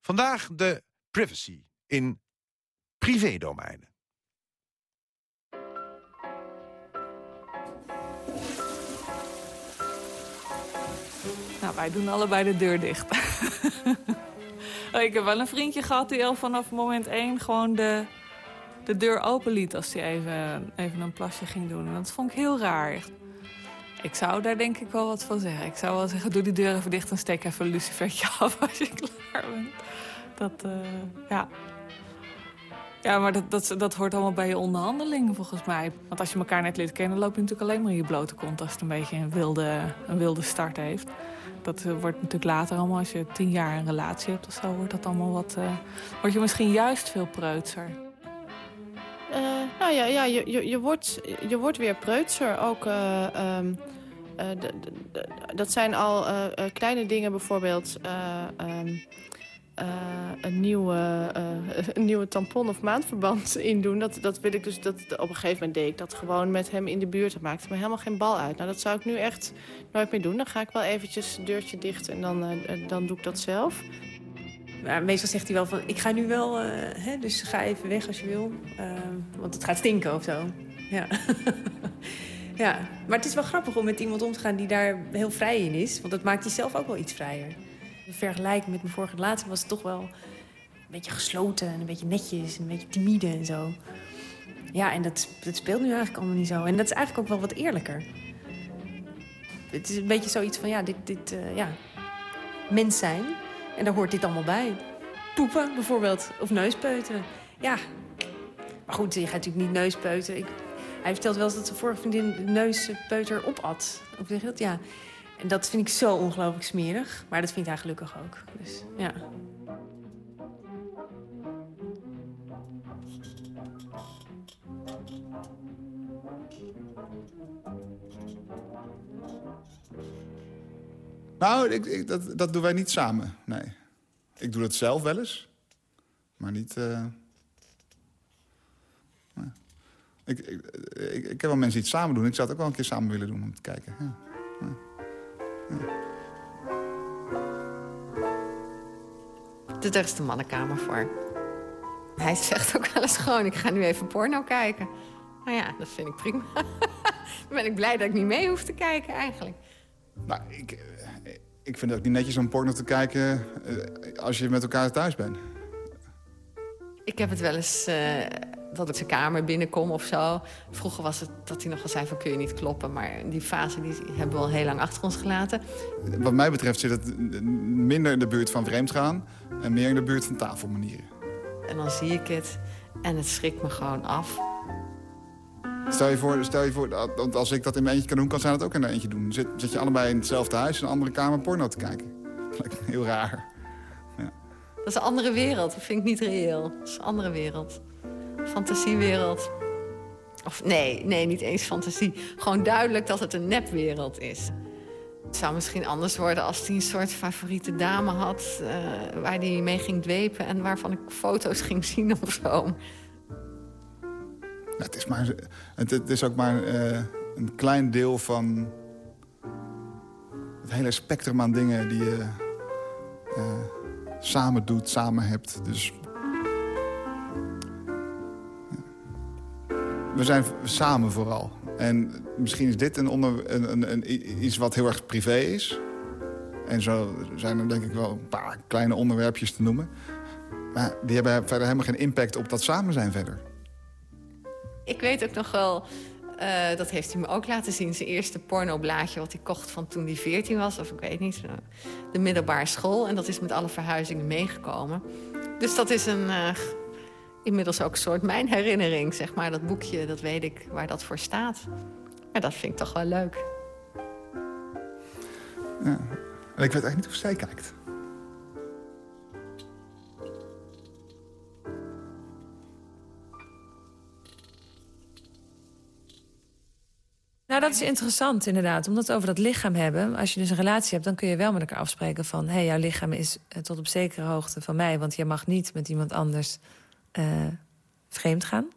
Vandaag de privacy in privédomeinen. Nou, wij doen allebei de deur dicht. Oh, ik heb wel een vriendje gehad die al vanaf moment één gewoon de, de deur open liet als hij even, even een plasje ging doen. En dat vond ik heel raar. Ik zou daar denk ik wel wat van zeggen. Ik zou wel zeggen, doe die deur even dicht en steek even een lucifertje af als je klaar bent. Dat, uh, ja. Ja, maar dat, dat, dat hoort allemaal bij je onderhandelingen volgens mij. Want als je elkaar net leert kennen, loop je natuurlijk alleen maar in je blote kont... als het een beetje een wilde, een wilde start heeft. Dat uh, wordt natuurlijk later allemaal, als je tien jaar een relatie hebt of zo... wordt dat allemaal wat... Uh, word je misschien juist veel preutser. Uh, nou ja, ja je, je, je, wordt, je wordt weer preutser. Ook, um, dat zijn al kleine dingen bijvoorbeeld... Um, uh, een, nieuwe, uh, een nieuwe tampon of maandverband in doen. Dat, dat wil ik dus. Dat, op een gegeven moment deed ik dat gewoon met hem in de buurt. Dat maakte me helemaal geen bal uit. Nou, dat zou ik nu echt nooit meer doen. Dan ga ik wel eventjes het deurtje dicht en dan, uh, dan doe ik dat zelf. Meestal zegt hij wel van, ik ga nu wel, hè, dus ga even weg als je wil. want het gaat stinken of zo. Ja. ja, maar het is wel grappig om met iemand om te gaan die daar heel vrij in is. Want dat maakt hij zelf ook wel iets vrijer. In vergelijking met mijn vorige relatie was het toch wel een beetje gesloten en een beetje netjes en een beetje timide en zo. Ja, en dat, speelt nu eigenlijk allemaal niet zo. En dat is eigenlijk ook wel wat eerlijker. Het is een beetje zoiets van, ja, dit, dit uh, ja, mens zijn. En daar hoort dit allemaal bij. Poepen bijvoorbeeld, of neuspeuteren. Ja, maar goed, je gaat natuurlijk niet neuspeuteren. Ik, hij vertelt wel eens dat zijn vorige vriendin de neuspeuter opat. Of zeg dat? Ja. En dat vind ik zo ongelooflijk smerig. Maar dat vindt hij gelukkig ook. Dus ja. Nou, ik, ik, dat, dat doen wij niet samen, nee. Ik doe dat zelf wel eens. Maar niet... Ik, ik, ik, ik, heb wel mensen die het samen doen. Ik zou het ook wel een keer samen willen doen om te kijken. Ja. Ja. Dit is de mannenkamer voor. Hij zegt ook wel eens gewoon, ik ga nu even porno kijken. Nou ja, dat vind ik prima. Dan ben ik blij dat ik niet mee hoef te kijken eigenlijk. Nou, ik, eh, ik vind het ook niet netjes om porno te kijken eh, als je met elkaar thuis bent. Ik heb het wel eens uh, dat ik zijn kamer binnenkom of zo. Vroeger was het dat hij nog wel zei van kun je niet kloppen. Maar die fase die hebben we al heel lang achter ons gelaten. Wat mij betreft zit het minder in de buurt van vreemdgaan... en meer in de buurt van tafelmanieren. En dan zie ik het en het schrikt me gewoon af. Stel je voor, stel je voor want als ik dat in mijn eentje kan doen, kan zij dat ook in een eentje doen. Zit, zit je allebei in hetzelfde huis in een andere kamer porno te kijken. Dat lijkt me heel raar. Ja. Dat is een andere wereld, dat vind ik niet reëel. Dat is een andere wereld fantasiewereld. Of nee, nee, niet eens fantasie. Gewoon duidelijk dat het een nepwereld is. Het zou misschien anders worden als hij een soort favoriete dame had... Uh, waar hij mee ging dwepen en waarvan ik foto's ging zien of zo. het, is maar, het, het is ook maar uh, een klein deel van het hele spectrum aan dingen die je uh, samen doet, samen hebt. Dus we zijn samen vooral. En misschien is dit een onder, een, een, een, iets wat heel erg privé is. En zo zijn er denk ik wel een paar kleine onderwerpjes te noemen. Maar die hebben verder helemaal geen impact op dat samen zijn verder. Ik weet ook nog wel, uh, dat heeft hij me ook laten zien... zijn eerste pornoblaadje wat hij kocht van toen hij 14 was... of ik weet niet, de middelbare school. En dat is met alle verhuizingen meegekomen. Dus dat is een, uh, inmiddels ook een soort mijn herinnering, zeg maar. Dat boekje, dat weet ik waar dat voor staat. En dat vind ik toch wel leuk. Ja. En ik weet eigenlijk niet of zij kijkt. Nou, dat is interessant inderdaad, omdat we over dat lichaam hebben. Als je dus een relatie hebt, dan kun je wel met elkaar afspreken van... hé, hey, jouw lichaam is eh, tot op zekere hoogte van mij... want je mag niet met iemand anders uh, vreemd gaan.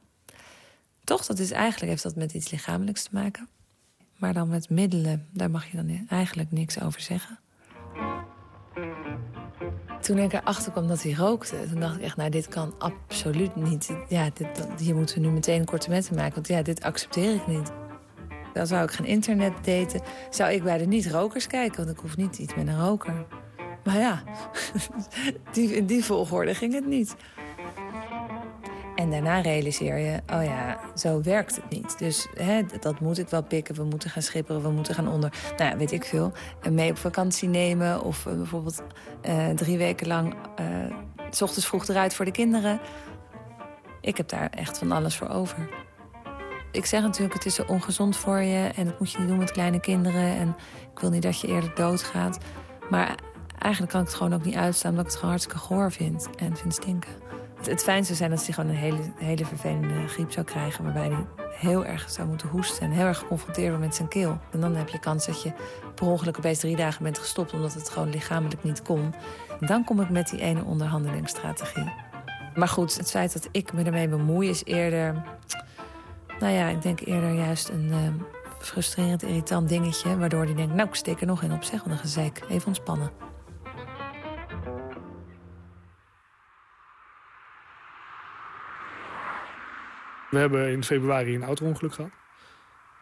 Toch, dat is eigenlijk, heeft dat met iets lichamelijks te maken. Maar dan met middelen, daar mag je dan eigenlijk niks over zeggen. Toen ik erachter kwam dat hij rookte, toen dacht ik echt, nou, dit kan absoluut niet. Ja, dit, hier moeten we nu meteen een korte metten maken, want ja, dit accepteer ik niet. Dan zou ik geen internet daten. Zou ik bij de niet-rokers kijken, want ik hoef niet iets met een roker. Maar ja, in die volgorde ging het niet. En daarna realiseer je, oh ja, zo werkt het niet. Dus hè, dat moet ik wel pikken. We moeten gaan schipperen, we moeten gaan onder... Nou weet ik veel. Mee op vakantie nemen of uh, bijvoorbeeld uh, drie weken lang... Uh, s ochtends vroeg eruit voor de kinderen. Ik heb daar echt van alles voor over. Ik zeg natuurlijk, het is zo ongezond voor je... en dat moet je niet doen met kleine kinderen... en ik wil niet dat je eerder doodgaat. Maar eigenlijk kan ik het gewoon ook niet uitstaan... omdat ik het gewoon hartstikke goor vind en vind stinken. Het, fijn zou zijn dat hij gewoon een hele, hele vervelende griep zou krijgen... waarbij hij heel erg zou moeten hoesten en heel erg geconfronteerd wordt met zijn keel. En dan heb je kans dat je per ongeluk opeens drie dagen bent gestopt... omdat het gewoon lichamelijk niet kon. En dan kom ik met die ene onderhandelingsstrategie. Maar goed, het feit dat ik me ermee bemoei is eerder... Nou ja, ik denk eerder juist een uh, frustrerend, irritant dingetje... waardoor hij denkt, nou, ik steek er nog in op, zeg, wat een gezeik. Even ontspannen. We hebben in februari een auto-ongeluk gehad.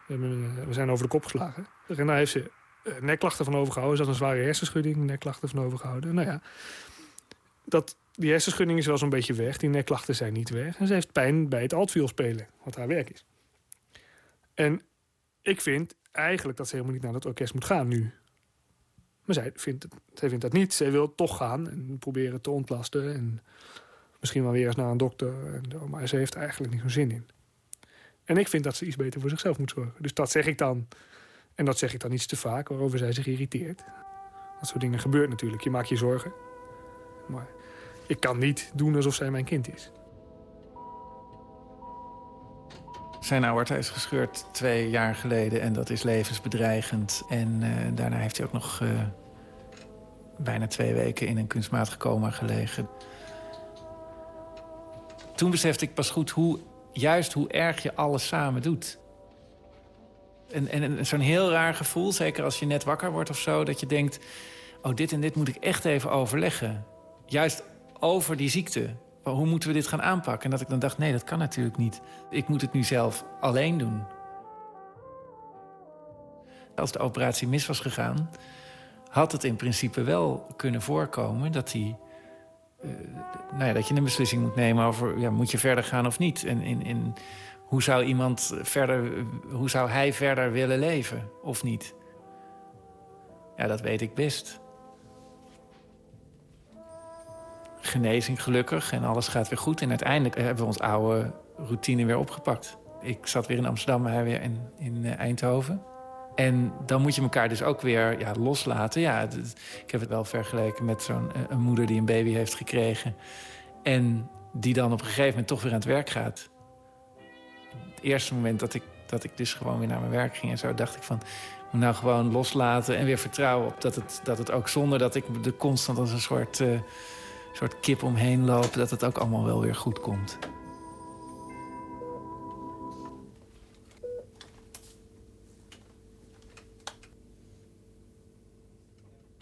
We, hebben, we, zijn over de kop geslagen. En daar heeft ze nekklachten van overgehouden. Ze had een zware hersenschudding, nekklachten van overgehouden. Nou ja, dat, die hersenschudding is wel zo'n beetje weg. Die nekklachten zijn niet weg. En ze heeft pijn bij het altviol spelen, wat haar werk is. En ik vind eigenlijk dat ze helemaal niet naar dat orkest moet gaan nu. Maar zij vindt, zij vindt dat niet. Zij wil toch gaan en proberen te ontlasten. En misschien wel weer eens naar een dokter. En, maar ze heeft eigenlijk niet zo'n zin in. En ik vind dat ze iets beter voor zichzelf moet zorgen. Dus dat zeg ik dan. En dat zeg ik dan iets te vaak, waarover zij zich irriteert. Dat soort dingen gebeurt natuurlijk. Je maakt je zorgen. Maar ik kan niet doen alsof zij mijn kind is. Zijn aorta is gescheurd twee jaar geleden en dat is levensbedreigend. En uh, daarna heeft hij ook nog uh, bijna twee weken in een kunstmatig coma gelegen. Toen besefte ik pas goed hoe, juist hoe erg je alles samen doet. En, en, zo'n heel raar gevoel, zeker als je net wakker wordt of zo... dat je denkt, oh, dit en dit moet ik echt even overleggen. Juist over die ziekte. Hoe moeten we dit gaan aanpakken? En dat ik dan dacht, nee, dat kan natuurlijk niet. Ik moet het nu zelf alleen doen. Als de operatie mis was gegaan... had het in principe wel kunnen voorkomen dat hij... Uh, nou ja, dat je een beslissing moet nemen over... Ja, moet je verder gaan of niet? En in, in, hoe zou iemand verder... hoe zou hij verder willen leven of niet? Ja, dat weet ik best genezing gelukkig en alles gaat weer goed. En uiteindelijk hebben we ons oude routine weer opgepakt. Ik zat weer in Amsterdam, hij weer in, in Eindhoven. En dan moet je elkaar dus ook weer ja, loslaten. Ja, ik heb het wel vergeleken met zo'n een moeder die een baby heeft gekregen... en die dan op een gegeven moment toch weer aan het werk gaat. Het eerste moment dat ik, dat ik dus gewoon weer naar mijn werk ging en zo... dacht ik van, moet nou gewoon loslaten en weer vertrouwen op dat het, dat het ook zonder dat ik de constant als een soort... Uh, soort kip omheen lopen, dat het ook allemaal wel weer goed komt.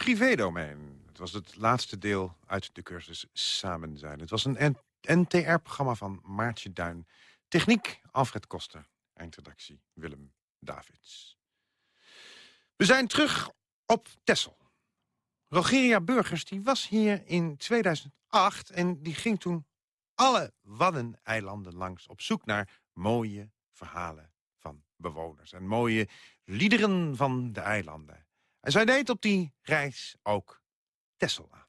Privédomein. Het was het laatste deel uit de cursus Samen zijn. Het was een NTR-programma van Maartje Duin. Techniek Alfred Koster. Eindredactie Willem Davids. We zijn terug op Tessel. Rogeria Burgers die was hier in 2008 en die ging toen alle Waddeneilanden langs... op zoek naar mooie verhalen van bewoners en mooie liederen van de eilanden. En zij deed op die reis ook Texel aan.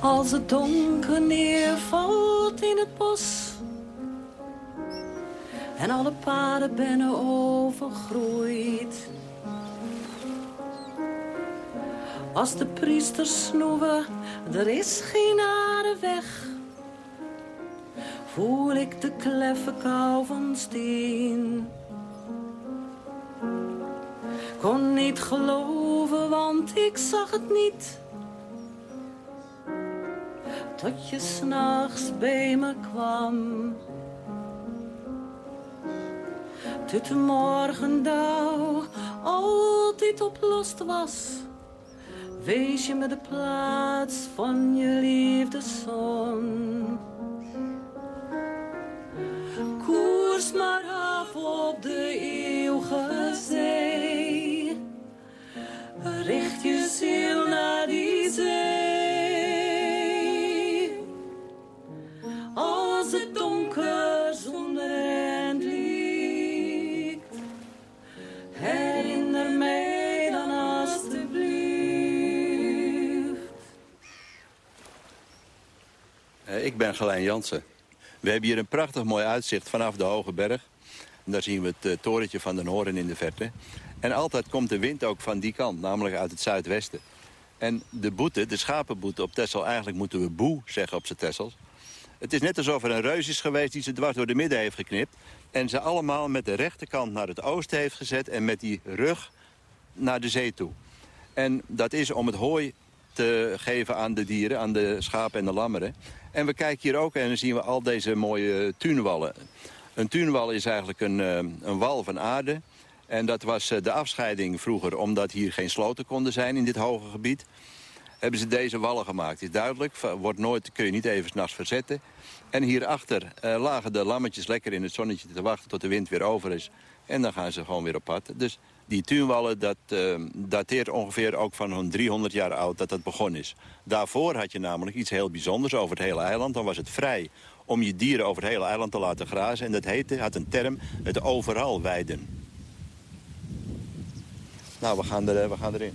Als het donker neervalt in het bos En alle paden binnen overgroeid. Als de priesters snoeven, er is geen weg. Voel ik de kleffe kou van steen. Kon niet geloven, want ik zag het niet. Tot je s'nachts bij me kwam. De morgendauw altijd oplost was, wees je me de plaats van je liefdeszon. Koers maar af op de eeuwige zee, richt je ziel naar die Ik ben Gelijn Jansen. We hebben hier een prachtig mooi uitzicht vanaf de Hoge Berg. Daar zien we het eh, torentje van den Hoorn in de verte. En altijd komt de wind ook van die kant, namelijk uit het zuidwesten. En de boete, de schapenboete op Texel, eigenlijk moeten we boe zeggen op z'n Tessels. Het is net alsof er een reus is geweest die ze dwars door de midden heeft geknipt. En ze allemaal met de rechterkant naar het oosten heeft gezet en met die rug naar de zee toe. En dat is om het hooi te geven aan de dieren, aan de schapen en de lammeren. En we kijken hier ook en dan zien we al deze mooie tuinwallen. Een tuinwal is eigenlijk een, eh, een wal van aarde. En dat was eh, de afscheiding vroeger, omdat hier geen sloten konden zijn in dit hoge gebied. Hebben ze deze wallen gemaakt. Is duidelijk, wordt nooit, kun je niet even s'nachts verzetten. En hierachter uh, lagen de lammetjes lekker in het zonnetje te wachten tot de wind weer over is. En dan gaan ze gewoon weer op pad. Dus die tuinwallen, dat uh, dateert ongeveer ook van hun 300 jaar oud dat dat begonnen is. Daarvoor had je namelijk iets heel bijzonders over het hele eiland. Dan was het vrij om je dieren over het hele eiland te laten grazen. En dat heette, had een term, het overal weiden. Nou, we gaan, er, we gaan erin.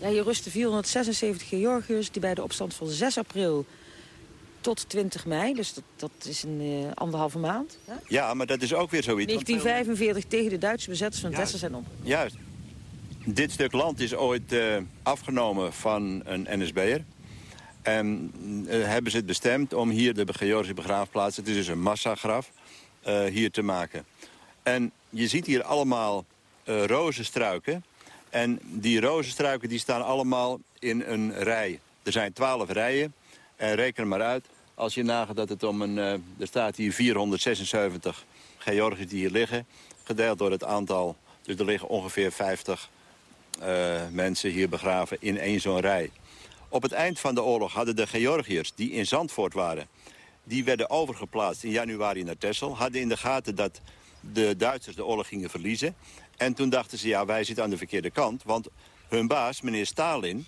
Ja, hier rusten 476 Georgiërs die bij de opstand van 6 april tot 20 mei, dus dat, dat is een uh, anderhalve maand. Hè? Ja, maar dat is ook weer zoiets. 1945 tegen de Duitse bezetters van Texel zijn op. Juist. Dit stuk land is ooit uh, afgenomen van een NSB'er. En uh, hebben ze het bestemd om hier de Georgische begraafplaats... het is dus een massagraf, hier te maken. En je ziet hier allemaal rozenstruiken... En die rozenstruiken die staan allemaal in een rij. Er zijn twaalf rijen. En reken maar uit, als je nagaat dat het om een... Uh, er staat hier 476 Georgiërs die hier liggen. Gedeeld door het aantal. Dus er liggen ongeveer 50 uh, mensen hier begraven in één zo'n rij. Op het eind van de oorlog hadden de Georgiërs die in Zandvoort waren... die werden overgeplaatst in januari naar Texel. Hadden in de gaten dat de Duitsers de oorlog gingen verliezen. En toen dachten ze, ja, wij zitten aan de verkeerde kant. Want hun baas, meneer Stalin,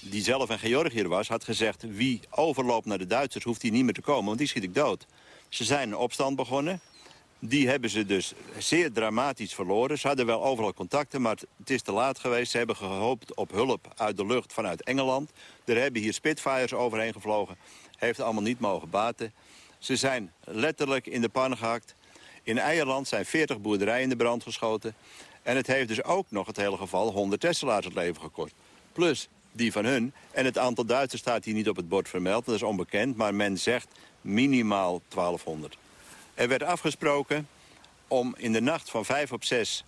die zelf een Georgiër was... had gezegd, wie overloopt naar de Duitsers hoeft hier niet meer te komen... want die schiet ik dood. Ze zijn een opstand begonnen. Die hebben ze dus zeer dramatisch verloren. Ze hadden wel overal contacten, maar het is te laat geweest. Ze hebben gehoopt op hulp uit de lucht vanuit Engeland. Er hebben hier Spitfires overheen gevlogen. Heeft allemaal niet mogen baten. Ze zijn letterlijk in de pan gehakt. In Eierland zijn 40 boerderijen in de brand geschoten. En het heeft dus ook nog het hele geval 100 Tesselaars het leven gekost. Plus die van hun. En het aantal Duitsers staat hier niet op het bord vermeld. Dat is onbekend, maar men zegt minimaal 1200. Er werd afgesproken om in de nacht van 5 op 6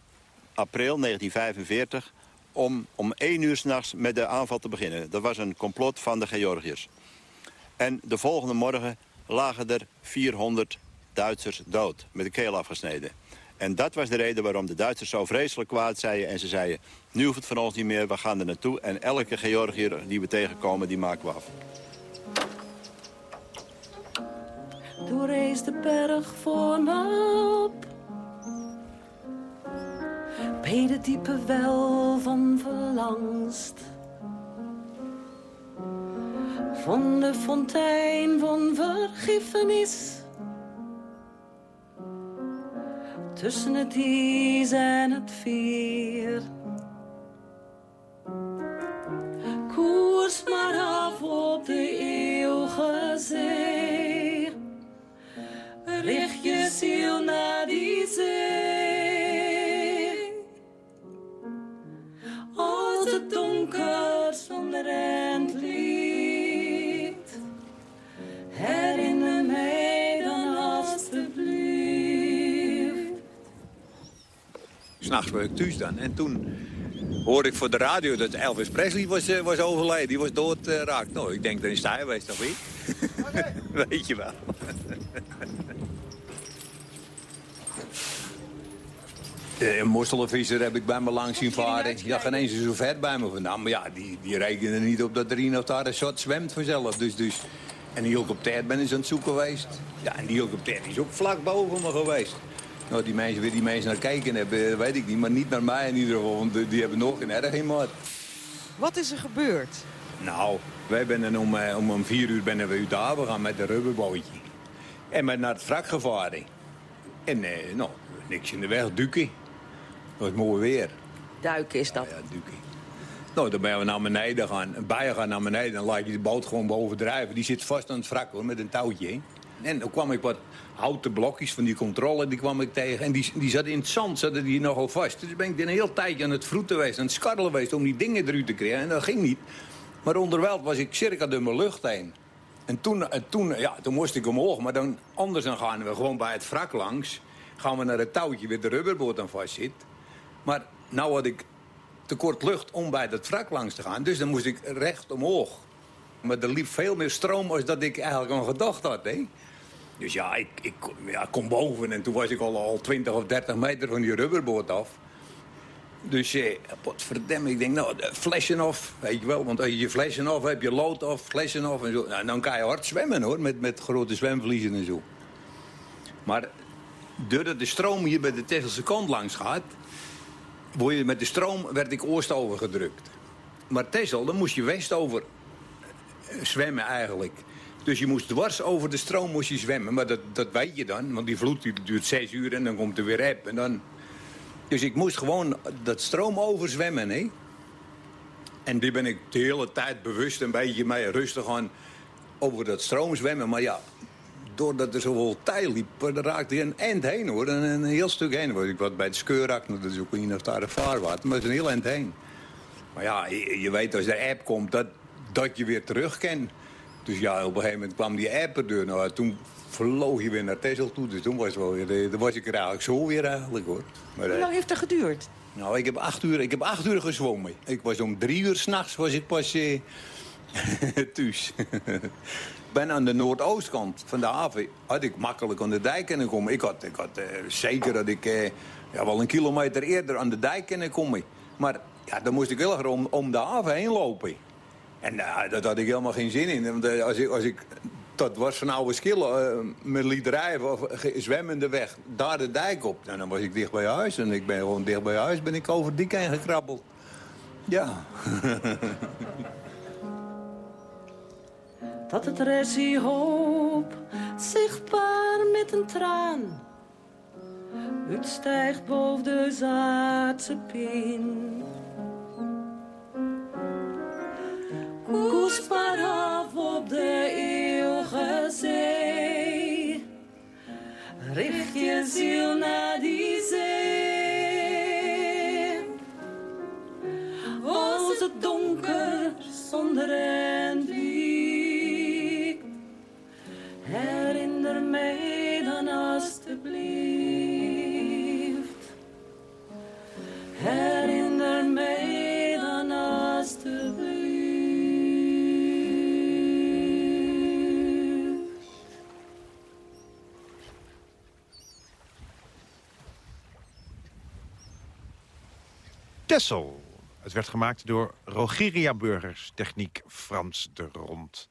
april 1945... om om 1 uur s'nachts met de aanval te beginnen. Dat was een complot van de Georgiërs. En de volgende morgen lagen er 400 Duitsers dood, met de keel afgesneden. En dat was de reden waarom de Duitsers zo vreselijk kwaad zeiden. En ze zeiden, nu hoeft het van ons niet meer, we gaan er naartoe. En elke Georgiër die we tegenkomen, die maken we af. Toen rees de berg voor op. Bij de diepe wel van verlangst. Van de fontein van vergiffenis. Tussen het is en het vier. Koers maar af op de eeuwige zee. Richt je ziel naar die zee. Als het donker zonder S'nachts was ik thuis dan. En toen hoorde ik voor de radio dat Elvis Presley was, eh, was overleden. Die was doodgeraakt. nou, ik denk, dan is hij geweest, of niet? Weet je wel. Een mosselvisser heb ik bij me langs zien varen. Ja, geen eens zo ver bij me vandaan. Maar ja, die, die rekenen niet op dat er een of daar een soort zwemt vanzelf. Dus, dus. En die helikopter ben eens aan het zoeken geweest. Ja, en die helikopter is ook vlak boven me geweest. Nou, die mensen, wie die mensen naar kijken hebben, eh, weet ik niet. Maar niet naar mij in ieder geval, want die die hebben nog geen erg in maat. Wat is er gebeurd? Nou, wij zijn om, eh, om, om vier uur ben we uit de haven gaan met een rubberbootje. En met naar het wrak gevaren. En eh, nou, niks in de weg, duiken. Dat was mooi weer. Duiken is dat. Ja, duiken. Nou, dan ben we naar beneden gaan. Een bijen gaan naar beneden. Dan laat je de boot gewoon boven drijven. Die zit vast aan het wrak hoor, met een touwtje. hè. En dan kwam ik wat houten blokjes van die controle die kwam ik tegen. En die, die zaten in het zand, zaten die nogal vast. Dus ben ik een heel tijdje aan het vroeten geweest, aan het skarrelen geweest... om die dingen eruit te krijgen. En dat ging niet. Maar onderwijl was ik circa door mijn lucht heen. En toen, en toen, ja, toen moest ik omhoog. Maar dan, anders dan gaan we gewoon bij het wrak langs. Gaan we naar het touwtje waar de rubberboot aan vast zit. Maar nou had ik te kort lucht om bij dat wrak langs te gaan. Dus dan moest ik recht omhoog. Maar er liep veel meer stroom als dat ik eigenlijk aan gedacht had. Hè? Dus ja, ik, ik ja, kom boven en toen was ik al, al 20 of 30 meter van die rubberboot af. Dus eh, verdomme, ik denk, nou, flessen af, weet je wel. Want als je je flessen af hebt, je lood af, flessen af en zo. Nou, dan kan je hard zwemmen hoor, met, met grote zwemvliezen en zo. Maar doordat de stroom hier bij de Tesselse kant langs gaat... Je, met de stroom werd ik oost over gedrukt. Maar Tessel, dan moest je west over zwemmen eigenlijk. Dus je moest dwars over de stroom moest je zwemmen. Maar dat, dat weet je dan, want die vloed die duurt zes uur en dan komt er weer eb. En dan... Dus ik moest gewoon dat stroom overzwemmen, hè. En die ben ik de hele tijd bewust een beetje mee rustig aan over dat stroom zwemmen. Maar ja, doordat er zoveel tij liep, daar raakte een eind heen hoor. Een, heel stuk heen. Want ik was bij het skeurak, nou, dat is ook niet of daar een vaarwater, maar het is een heel eind heen. Maar ja, je, je weet als er app komt, dat, dat je weer terug kan. Dus ja, op een gegeven moment kwam die app er deur. Nou, toen vloog je weer naar Texel toe. Dus toen was, wel weer, eh, dan was ik er eigenlijk zo weer eigenlijk hoor. Maar, Hoe eh, lang heeft het geduurd? nou, ik heb acht uur, ik heb acht uur gezwommen. Ik was om drie uur s'nachts was ik pas eh, thuis. Ik ben aan de noordoostkant van de haven. Had ik makkelijk aan de dijk kunnen komen. Ik had, ik had eh, zeker dat ik eh, ja, wel een kilometer eerder aan de dijk kunnen komen. Maar ja, dan moest ik heel erg om, om de haven heen lopen. En eh, dat had ik helemaal geen zin in. Want eh, als ik, als ik dat was van oude skillen, eh, met liet drijven of zwemmende weg, daar de dijk op. Nou, dan was ik dicht bij huis. En ik ben gewoon dicht bij huis, ben ik over het dik heen gekrabbeld. Ja. dat het resie hoop, zichtbaar met een traan. Uitstijgt boven de zaadse pin. Koers maar af op de eeuwige zee. Richt je ziel naar die zee. Als het donker zonder end liegt, herinner mij dan alstublieft. Herinner mij dan alstublieft. Tessel. Het werd gemaakt door Rogeria Burgers, techniek Frans de Rond.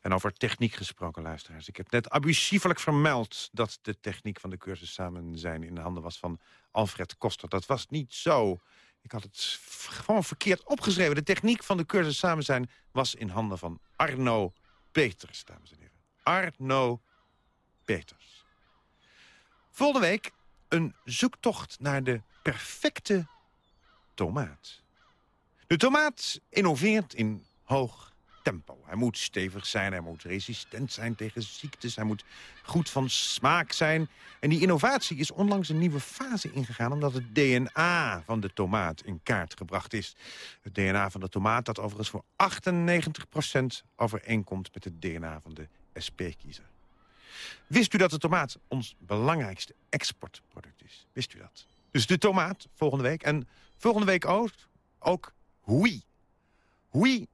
En over techniek gesproken, luisteraars. Ik heb net abusiefelijk vermeld dat de techniek van de cursus Samen zijn in de handen was van Alfred Koster. Dat was niet zo. Ik had het gewoon verkeerd opgeschreven. De techniek van de cursus Samen zijn was in handen van Arno Peters, dames en heren. Arno Peters. Volgende week een zoektocht naar de perfecte tomaat. De tomaat innoveert in hoog tempo. Hij moet stevig zijn, hij moet resistent zijn tegen ziektes... hij moet goed van smaak zijn. En die innovatie is onlangs een nieuwe fase ingegaan... omdat het DNA van de tomaat in kaart gebracht is. Het DNA van de tomaat dat overigens voor 98% overeenkomt... met het DNA van de SP-kiezer. Wist u dat de tomaat ons belangrijkste exportproduct is? Wist u dat? Dus de tomaat volgende week. En volgende week ook, ook Hui. Hui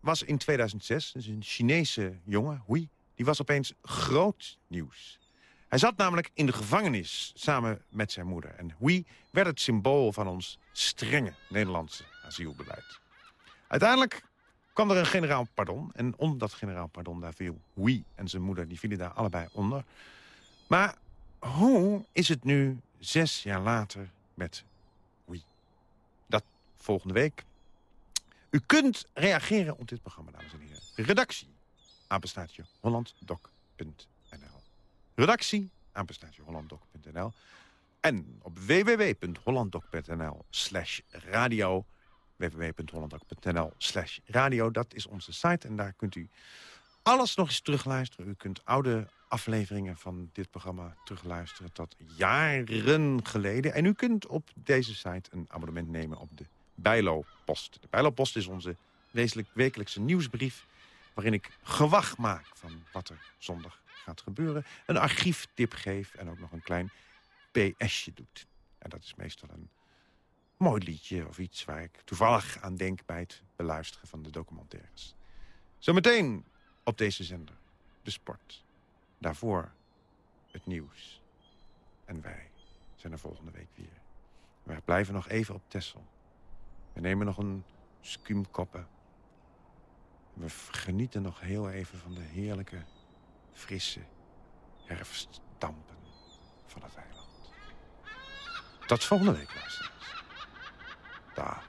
was in 2006, dus een Chinese jongen, Hui... die was opeens groot nieuws. Hij zat namelijk in de gevangenis samen met zijn moeder. En Hui werd het symbool van ons strenge Nederlandse asielbeleid. Uiteindelijk kwam er een generaal pardon. En onder dat generaal pardon, daar viel Hui en zijn moeder... die vielen daar allebei onder. Maar hoe is het nu zes jaar later met volgende week. U kunt reageren op dit programma, dames en heren. Redactie, apenstaartje hollanddoc.nl. Redactie, apenstaartje hollanddoc.nl. En op www.hollanddoc.nl slash radio www.hollanddoc.nl slash radio. Dat is onze site en daar kunt u alles nog eens terugluisteren. U kunt oude afleveringen van dit programma terugluisteren tot jaren geleden. En u kunt op deze site een abonnement nemen op de Bijlo Post. De Bijlo Post is onze wekelijkse nieuwsbrief... waarin ik gewacht maak van wat er zondag gaat gebeuren. Een archieftip geef en ook nog een klein PS'je doet. En dat is meestal een mooi liedje of iets waar ik toevallig aan denk... bij het beluisteren van de documentaires. Zometeen op deze zender de sport. Daarvoor het nieuws. En wij zijn er volgende week weer. We blijven nog even op Tessel. We nemen nog een skumkoppen. We genieten nog heel even van de heerlijke, frisse herfstdampen van het eiland. Tot volgende week, luisteraars. Dag.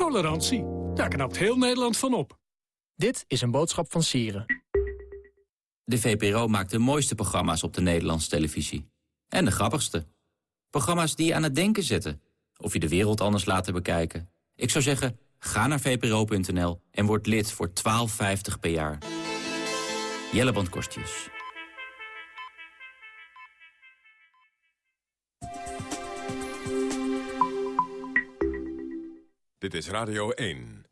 Tolerantie, daar knapt heel Nederland van op. Dit is een boodschap van Sieren. De VPRO maakt de mooiste programma's op de Nederlandse televisie. En de grappigste. Programma's die je aan het denken zetten. Of je de wereld anders laten bekijken. Ik zou zeggen, ga naar vpro.nl en word lid voor 12,50 per jaar. Jelleband Kostjes. Dit is Radio 1.